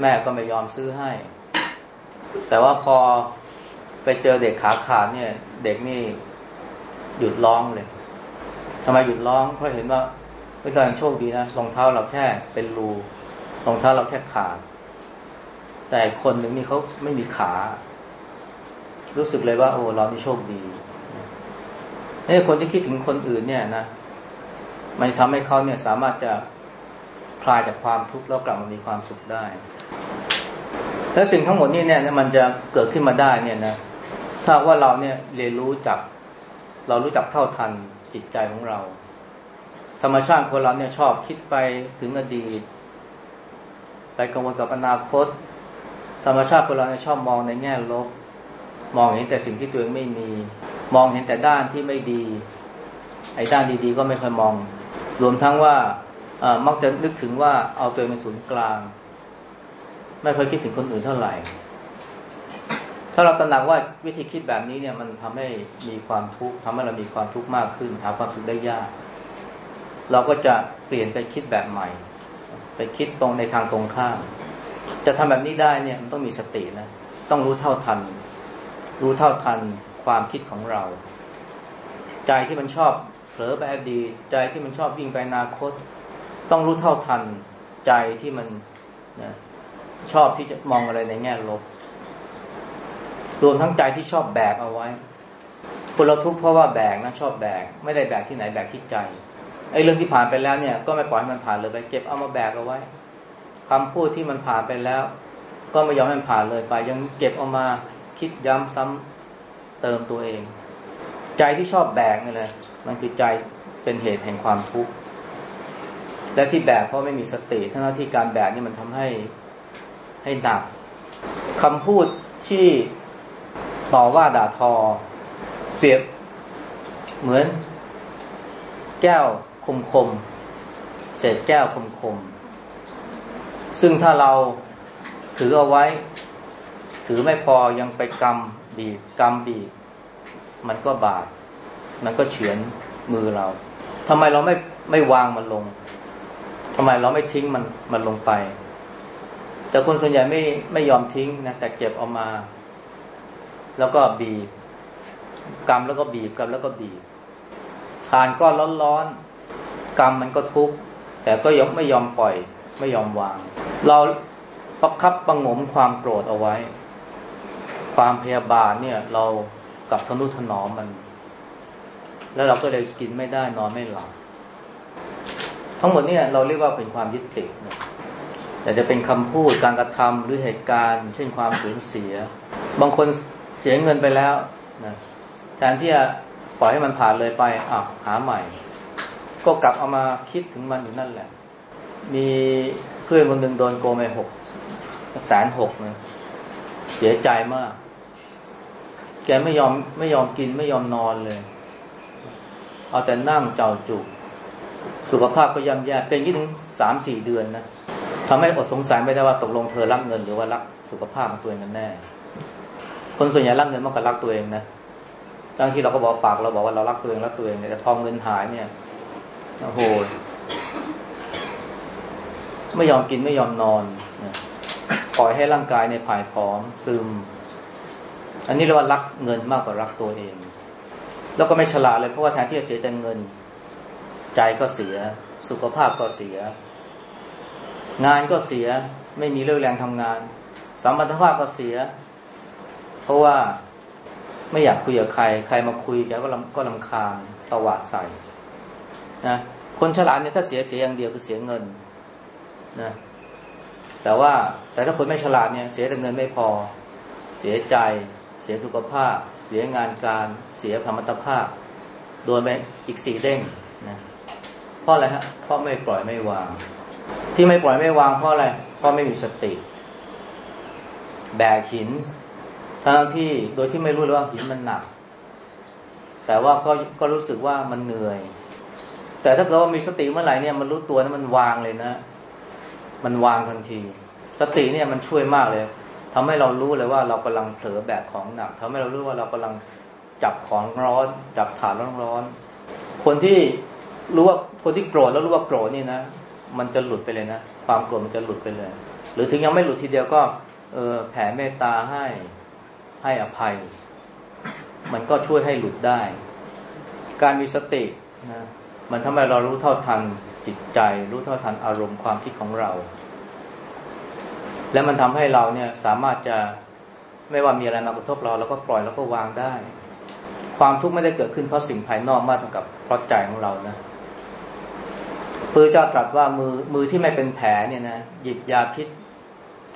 แม่ก็ไม่ยอมซื้อให้ แต่ว่าพอไปเจอเด็กขาขาดเนี่ย เด็กนี่หยุดร้องเลยทำไมหยุดร้องเพราะเห็นว่าไม่เคยโชคดีนะรองเท้าเราแค่เป็นรูรองเท้าเราแค่ขาดแต่คนหนึ่งนี่เขาไม่มีขา รู้สึกเลยว่า โอ้เรานี่โชคดีนี่คนที่คิดถึงคนอื่นเนี่ยนะมันทำให้เขาเนี่ยสามารถจะคลายจากความทุกข์แล้วกลับมามีความสุขได้ แล้วสิ่งทั้งหมดนี่เนี่ยมันจะเกิดขึ้นมาได้เนี่ยนะ ถ้าว่าเราเนี่ยเรียนรู้จาก เรารู้จักเท่าทันจิตใจของเรา ธรรมชาติคนเราเนี่ยชอบคิดไปถึงอดีต ไปกังวลกับอนาคต ธรรมชาติคนเราเนี่ยชอบมองในแง่ลบ มองเห็นแต่สิ่งที่ตัวเองไม่มี มองเห็นแต่ด้านที่ไม่ดี ไอ้ด้านดีๆ ก็ไม่ค่อยมอง รวมทั้งว่ามักจะนึกถึงว่าเอาตัวเองเป็นศูนย์กลาง ไม่เคยคิดถึงคนอื่นเท่าไหร่ ถ้าเราตระหนักว่าวิธีคิดแบบนี้เนี่ยมันทำให้มีความทุกข์ทำให้เรามีความทุกข์มากขึ้น หาความสุขได้ยาก เราก็จะเปลี่ยนไปคิดแบบใหม่ ไปคิดตรงในทางตรงข้าม จะทำแบบนี้ได้เนี่ยมันต้องมีสตินะ ต้องรู้เท่าทัน รู้เท่าทันความคิดของเรา ใจที่มันชอบเผลอไปอดีตใจที่มันชอบวิ่งไปอนาคต ต้องรู้เท่าทันใจที่มันนะชอบที่จะมองอะไรในแง่ลบ รวมทั้งใจที่ชอบแบกเอาไว้คนเราทุกข์เพราะว่าแบกนะชอบแบก ไม่ได้แบกที่ไหนแบกที่ใจไอ้เรื่องที่ผ่านไปแล้วเนี่ยก็ไม่ปล่อยให้มันผ่านเลยไปเก็บเอามาแบกเอาไว้คำพูดที่มันผ่านไปแล้ว ก็ไม่ยอมให้มันผ่านเลยไป ยังเก็บเอามาคิดย้ำซ้ำเติมตัวเอง ใจที่ชอบแบกนี่แหละมันคือใจเป็นเหตุแห่งความทุกข์และที่แบกเพราะไม่มีสติทั้งที่การแบกนี่มันทำให้ให้หนักคำพูดที่ ต่อว่าด่าทอ เปรียบเหมือน แก้วคมคมเศษแก้วคมคมซึ่งถ้าเราถือเอาไว้ ถือไม่พอยังไปกำบีบกำบีบ มันก็บาด มันก็เฉือนมือเราทำไมเราไม่ไม่วางมันลงทำไมเราไม่ทิ้งมันมันลงไป แต่คนส่วนใหญ่ไม่ไม่ยอมทิ้งนะแต่เก็บเอามา แล้วก็บีบกรรมแล้วก็บีบกรรมแล้วก็บีบทานก็ร้อนๆกรรมมันก็ทุกข์แต่ก็ยังไม่ยอมปล่อย ไม่ยอมวาง เราประคับประงมความโกรธเอาไว้ ความพยาบาทเนี่ย เรากับทนุถนอมมัน แล้วเราก็เลยกินไม่ได้นอนไม่หลับทั้งหมดเนี่ยเราเรียกว่าเป็นความยึดติดแต่จะเป็นคำพูดการกระทำหรือเหตุการณ์ เช่นความสูญเสีย บางคน เสียเงินไปแล้วนะแทนที่จะปล่อยให้มันผ่านเลยไปอะหาใหม่ ก็กลับเอามาคิดถึงมันอยู่นั่นแหละ มีเพื่อนคนหนึ่งโดนโกงไปหกแสนหกนะเสียใจมาก แกไม่ยอมไม่ยอมกินไม่ยอมนอนเลย เอาแต่นั่งเจ้าจุกสุขภาพก็ย่ำแย่เป็นยี่ถึงสามสี่เดือนนะทำให้อดสงสัยไม่ได้ว่าตกลงเธอรักเงินหรือว่ารักสุขภาพของตัวเองกันแน่ คนส่วนใหญ่รักเงินมากกว่ารักตัวเองนะทั้งที่เราก็บอกปากเราบอกว่าเรารักตัวเองรักตัวเองแต่พอเงินหายเนี่ยโอ้โหไม่ยอมกินไม่ยอมนอนปล่อยให้ร่างกายในผายผอมซึม อันนี้เรียกว่ารักเงินมากกว่ารักตัวเอง แล้วก็ไม่ฉลาดเลยเพราะว่าแทนที่จะเสียแต่เงิน ใจก็เสีย สุขภาพก็เสีย งานก็เสีย ไม่มีเรื่องแรงทำงานสมรรถภาพก็เสีย เพราะว่าไม่อยากคุยกับใคร ใครมาคุยแกก็ลำก็ลำคาญตวาดใส่นะคนฉลาดเนี่ยถ้าเสียเสียอย่างเดียวคือเสียเงินนะแต่ว่าแต่ถ้าคนไม่ฉลาดเนี่ยเสียแต่เงินไม่พอ เสียใจ เสียสุขภาพ เสียงานการเสียธรรมตภาพ โดนไปอีกสี่เด้งนะเพราะอะไรฮะเพราะไม่ปล่อยไม่วาง ที่ไม่ปล่อยไม่วางเพราะอะไรเพราะไม่มีสติ แบกหิน ทั้งที่โดยที่ไม่รู้เลยว่าหินมันหนัก แต่ว่าก็ก็รู้สึกว่ามันเหนื่อย แต่ถ้าเกิดว่ามีสติเมื่อไหร่เนี่ยมันรู้ตัวนะมันวางเลยนะ มันวางทันที สติเนี่ยมันช่วยมากเลยทำให้เรารู้เลยว่าเรากำลังเผลอแบกของหนักทำให้เรารู้ว่าเรากำลังจับของร้อน จับฐานร้อนๆคนที่รู้ว่าคนที่โกรธแล้วรู้ว่าโกรธนี่นะมันจะหลุดไปเลยนะ ความโกรธมันจะหลุดไปเลย หรือถึงยังไม่หลุดทีเดียวก็ เออแผ่เมตตาให้ ให้อภัย มันก็ช่วยให้หลุดได้ การมีสตินะมันทำให้เรารู้เท่าทันจิตใจ รู้เท่าทันอารมณ์ความคิดของเรา และมันทำให้เราเนี่ยสามารถจะไม่ว่ามีอะไรมากระทบเราเราก็ปล่อยแล้วก็วางได้ ความทุกข์ไม่ได้เกิดขึ้นเพราะสิ่งภายนอกมากเท่ากับเพราะใจของเรานะพระเจ้าตรัสว่ามือมือที่ไม่เป็นแผลเนี่ยนะหยิบยาพิษ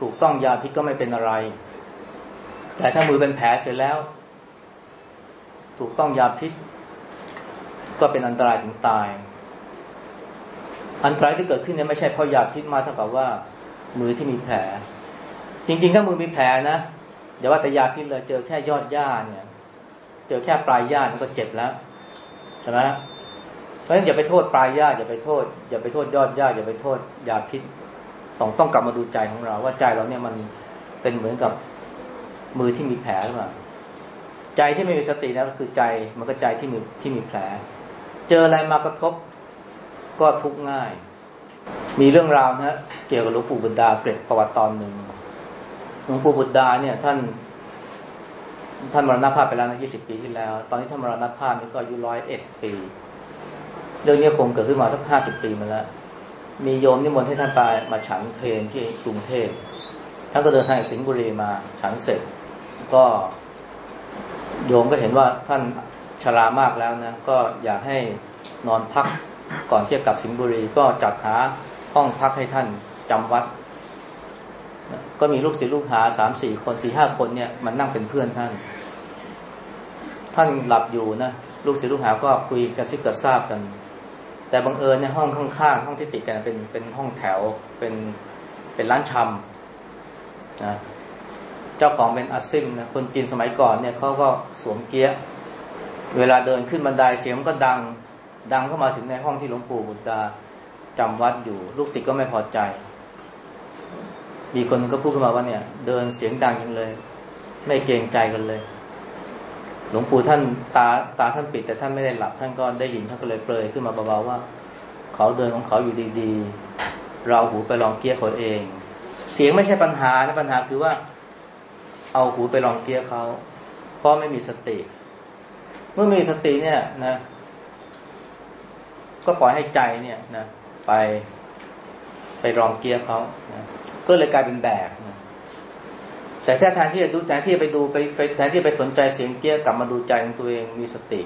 ถูกต้องยาพิษก็ไม่เป็นอะไร แต่ถ้ามือเป็นแผลเสร็จแล้ว ถูกต้องยาพิษ ก็เป็นอันตรายถึงตาย อันตรายที่เกิดขึ้นเนี่ยไม่ใช่เพราะยาพิษมาเท่ากับว่า มือที่มีแผล จริง ๆ ถ้ามือมีแผลนะอย่าว่าแต่ยาพิษเลยเจอแค่ยอดหญ้าเนี่ย เจอแค่ปลายหญ้ามันก็เจ็บแล้วใช่ไหมเพราะฉะนั้นอย่าไปโทษปลายหญ้าอย่าไปโทษ อย่าไปโทษยอดหญ้าอย่าไปโทษยาพิษต้องต้องกลับมาดูใจของเรา ว่าใจเราเนี่ยมันเป็นเหมือนกับ มือที่มีแผลหรือเปล่าใจที่ไม่มีสตินะก็คือใจมันก็ใจที่มีที่มีแผล เจออะไรมากระทบก็ทุกง่าย มีเรื่องราวนะเกี่ยวกับหลวงปู่บุตรดาเกร็ดประวัติตอนหนึ่งหลวงปู่บุตรดาเนี่ย ท่านท่านมรณภาพไปแล้วนะยี่สิบปีที่แล้ว ตอนนี้ท่านมรณภาพนี่ก็อายุร้อยเอ็ดปี เรื่องนี้คงเกิดขึ้นมาสักห้าสิบปีมาแล้ว มีโยมนิมนต์ให้ท่านไปมาฉันเพลนที่กรุงเทพ ท่านก็เดินทางจากสิงห์บุรีมาฉันเสร็จ ก็โยมก็เห็นว่าท่านชรามากแล้วนะ ก็อยากให้นอนพักก่อนเที่ยวกลับสิงห์บุรีก็จัดหาห้องพักให้ท่านจำวัด ก็มีลูกศิษย์ลูกหาสามสี่คนสี่ห้าคนเนี่ยมันนั่งเป็นเพื่อนท่าน ท่านหลับอยู่นะลูกศิษย์ลูกหาก็คุยกระซิบกระซาบกัน แต่บังเอิญในห้องข้างๆห้องที่ติดกันเป็นเป็นห้องแถวเป็นเป็นร้านชำนะ เจ้าของเป็นอาซิมนะคนจีนสมัยก่อนเนี่ยเขาก็สวมเกียร์เวลาเดินขึ้นบันไดเสียงก็ดังดังเข้ามาถึงในห้องที่หลวงปู่บุตรจำวัดอยู่ ลูกศิษย์ก็ไม่พอใจ มีคนก็พูดขึ้นมาว่าเนี่ย เดินเสียงดังยังเลย ไม่เกรงใจกันเลย หลวงปู่ท่านตาตาท่านปิด แต่ท่านไม่ได้หลับท่านก็ได้ยินท่านก็เลยเปลยขึ้นมาเบาๆว่า เขาเดินของเขาอยู่ดีๆ เราหูไปลองเกี้ยเขาเอง เสียงไม่ใช่ปัญหานะปัญหาคือว่า เอาหูไปลองเกี้ยเขา เพราะไม่มีสติ เมื่อมีสติเนี่ยนะ ก็ปล่อยให้ใจเนี่ยนะไปไปลองเกี้ยเขานะก็เลยกลายเป็นแบกนะแต่แทนที่จะดูแทนที่จะไปดูไปไปแทนที่ไปสนใจเสียงเกี้ยกลับมาดูใจของตัวเองมีสติ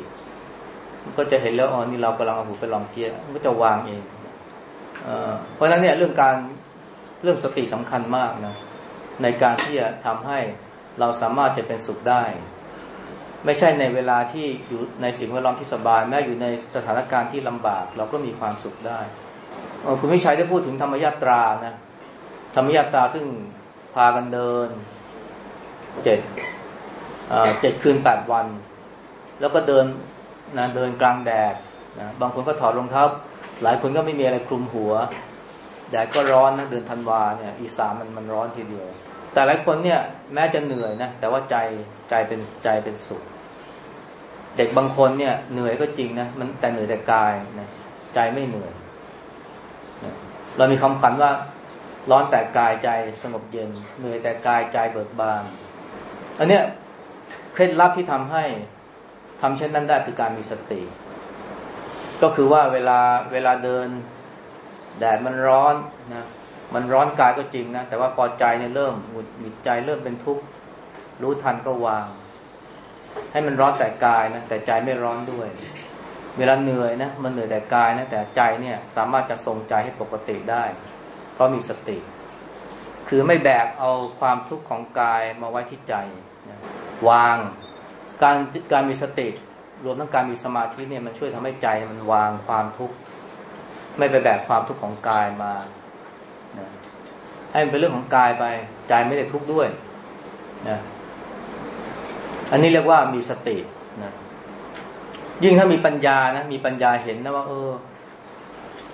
ก็จะเห็นแล้วอ๋อนี่เรากำลังเอาหูไปลองเกี้ยก็จะวางเองเพราะฉะนั้นเนี่ยเรื่องการเรื่องสติสำคัญมากนะในการที่จะทำให้ เราสามารถจะเป็นสุขได้ ไม่ใช่ในเวลาที่อยู่ในสิ่งแวดล้อมที่สบาย แม้อยู่ในสถานการณ์ที่ลำบาก เราก็มีความสุขได้คุณวิชัยได้พูดถึงธรรมยาตรานะธรรมยาตราซึ่งพากันเดินเจ็ดเจ็ดคืนแปดวัน แล้วก็เดินนะเดินกลางแดดนะบางคนก็ถอดรองเท้าหลายคนก็ไม่มีอะไรคลุมหัวแดดก็ร้อนนะเดือนธันวาเนี่ย อีสานมันมันร้อนทีเดียว แต่หลายคนเนี่ย แม้จะเหนื่อยนะแต่ว่าใจใจเป็นใจเป็นสุข เด็กบางคนเนี่ย เหนื่อยก็จริงนะมันแต่เหนื่อยแต่กายนะใจไม่เหนื่อยเรามีคำขวัญว่า ร้อนแต่กายใจสงบเย็น เหนื่อยแต่กายใจเบิกบานอันเนี้ยเคล็ดลับที่ทำให้ทำเช่นนั้นได้คือการมีสติ ก็คือว่าเวลาเวลาเดินแดดมันร้อนนะ มันร้อนกายก็จริงนะ แต่ว่าพอใจเนี่ยเริ่มหงุดหงิดใจเริ่มเป็นทุกข์รู้ทันก็วาง ให้มันร้อนแต่กายนะแต่ใจไม่ร้อนด้วย เวลาเหนื่อยนะมันเหนื่อยแต่กายนะแต่ใจเนี่ยสามารถจะทรงใจให้ปกติได้ เพราะมีสติ คือไม่แบกเอาความทุกข์ของกายมาไว้ที่ใจวางการการมีสติ รวมทั้งการมีสมาธิเนี่ยมันช่วยทำให้ใจมันวางความทุกข์ไม่ไปแบกความทุกข์ของกายมา ให้มันเป็นเรื่องของกายไปใจไม่ได้ทุกข์ด้วยนะอันนี้เรียกว่ามีสตินะยิ่งถ้ามีปัญญานะมีปัญญาเห็นนะว่า เออ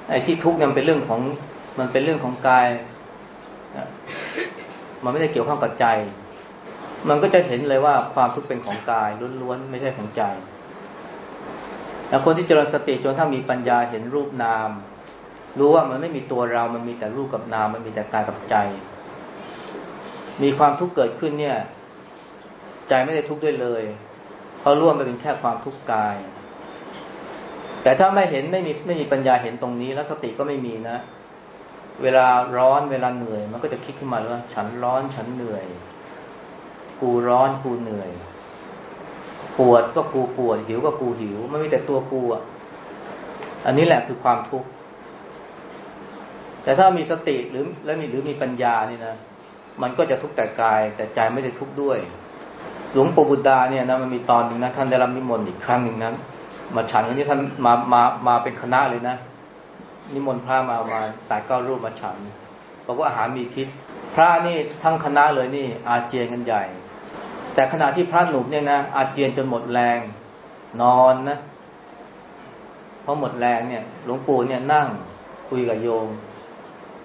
ไอ้ที่ทุกข์มันเป็นเรื่องของ มันเป็นเรื่องของกายนะมันไม่ได้เกี่ยวข้องกับใจ มันก็จะเห็นเลยว่าความทุกข์เป็นของกายล้วนๆไม่ใช่ของใจแล้วคนที่เจริญสติจนถ้ามีปัญญาเห็นรูปนาม รู้ว่ามันไม่มีตัวเรา มันมีแต่รูปกับนาม มันมีแต่กายกับใจ มีความทุกข์เกิดขึ้นเนี่ย ใจไม่ได้ทุกข์ด้วยเลย เพราะร่วมไปเป็นแค่ความทุกข์กาย แต่ถ้าไม่เห็นไม่มีไม่มีปัญญาเห็นตรงนี้ แล้วสติก็ไม่มีนะ เวลาร้อนเวลาเหนื่อย มันก็จะคิดขึ้นมาว่า ฉันร้อนฉันเหนื่อย กูร้อนกูเหนื่อย ปวดก็กูปวดหิวก็กูหิว มันมีแต่ตัวกูอะ อันนี้แหละคือความทุกข์ แต่ถ้ามีสติหรือแล้วมีหรือมีปัญญานี่นะมันก็จะทุกข์แต่กายแต่ใจไม่ได้ทุกข์ด้วย หลวงปู่บุตาเนี่ยนะมันมีตอนหนึ่งนะท่านได้รับนิมนต์อีกครั้งหนึ่งนั้นมาฉันกันที่ท่านมามามาเป็นคณะเลยนะ นิมนต์พระมามาแปดเก้ารูปมาฉันบอกว่าอาหารมีพิษ พระนี่ทั้งคณะเลยนี่ อาเจียนกันใหญ่ แต่ขณะที่พระหนุ่มเนี่ยนะอาเจียนจนหมดแรงนอนนะพราะหมดแรงเนี่ย หลวงปู่เนี่ยนั่งคุยกับโยม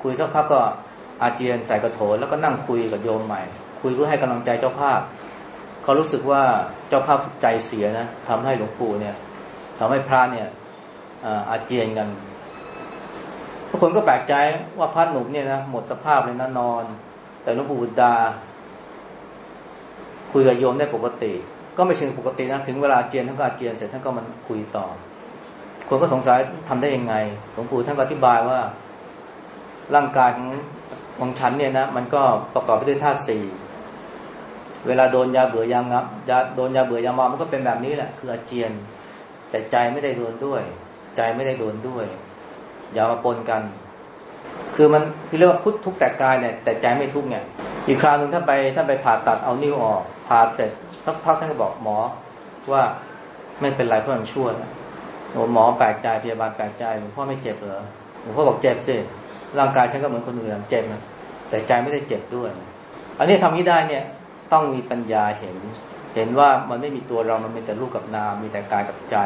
คุยสักพักก็อาเจียนใส่กระโถนแล้วก็นั่งคุยกับโยมใหม่ คุยเพื่อให้กำลังใจเจ้าภาพเขารู้สึกว่าเจ้าภาพใจเสียนะทำให้หลวงปู่เนี่ยทำให้พระเนี่ยอาเจียนกันทุกคนก็แปลกใจว่าพระหนุ่มเนี่ยนะหมดสภาพเลยนะนอน แต่หลวงปู่บุตาคุยกับโยมได้ปกติ ก็ไม่เชิงปกตินะถึงเวลาเจียนท่านก็เจียนเสร็จท่านก็มันคุยต่อ คนก็สงสัยทำได้ยังไงหลวงปู่ท่านก็อธิบายว่า ร่างกายของของฉันเนี่ยนะมันก็ประกอบไปด้วยธาตุสี่เวลาโดนยาเบื่อยางับยาโดนยาเบื่อยามามันก็เป็นแบบนี้แหละ คืออาเจียน แต่ใจไม่ได้โดนด้วย ใจไม่ได้โดนด้วย อย่ามาปนกัน คือมันคือเรียกว่าพุทธทุกแต่กายเนี่ยแต่ใจไม่ทุกเนี่ยอีกคราวหนึ่งถ้าไปถ้าไปผ่าตัดเอานิ้วออกผ่าเสร็จสักพักท่านก็บอกหมอว่าไม่เป็นไรเพราะมันชั่วนะหมอแปลกใจพยาบาลแปลกใจหลวงพ่อไม่เจ็บเหรอหลวงพ่อบอกเจ็บสิ ร่างกายฉันก็เหมือนคนอื่นเจ็บนะแต่ใจไม่ได้เจ็บด้วย อันนี้ทำนี้ได้เนี่ยต้องมีปัญญาเห็น เห็นว่ามันไม่มีตัวเรามันมีแต่รูปกับนาม มีแต่กายกับใจ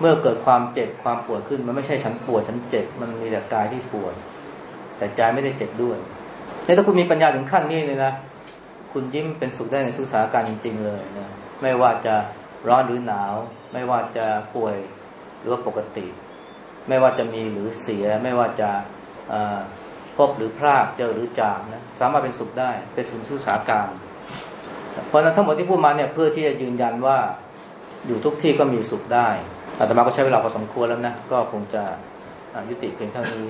เมื่อเกิดความเจ็บความปวดขึ้น มันไม่ใช่ฉันปวดฉันเจ็บ มันมีแต่กายที่ปวด แต่ใจไม่ได้เจ็บด้วยถ้าคุณมีปัญญาถึงขั้นนี้เลยนะคุณยิ้มเป็นสุขได้ในทุกสถานการณ์จริง ๆ เลยนะไม่ว่าจะร้อนหรือหนาว ไม่ว่าจะป่วยหรือว่าปกติ ไม่ว่าจะมีหรือเสีย ไม่ว่าจะ พบหรือพลาดเจอหรือจากนะสามารถเป็นสุขได้ เป็นสุนทรสาการ เพราะนั้นทั้งหมดที่พูดมาเนี่ยเพื่อที่จะยืนยันว่าอยู่ทุกที่ก็มีสุขได้อาตมาก็ใช้เวลาพอสมควรแล้วนะ ก็คงจะยุติเพียงเท่านี้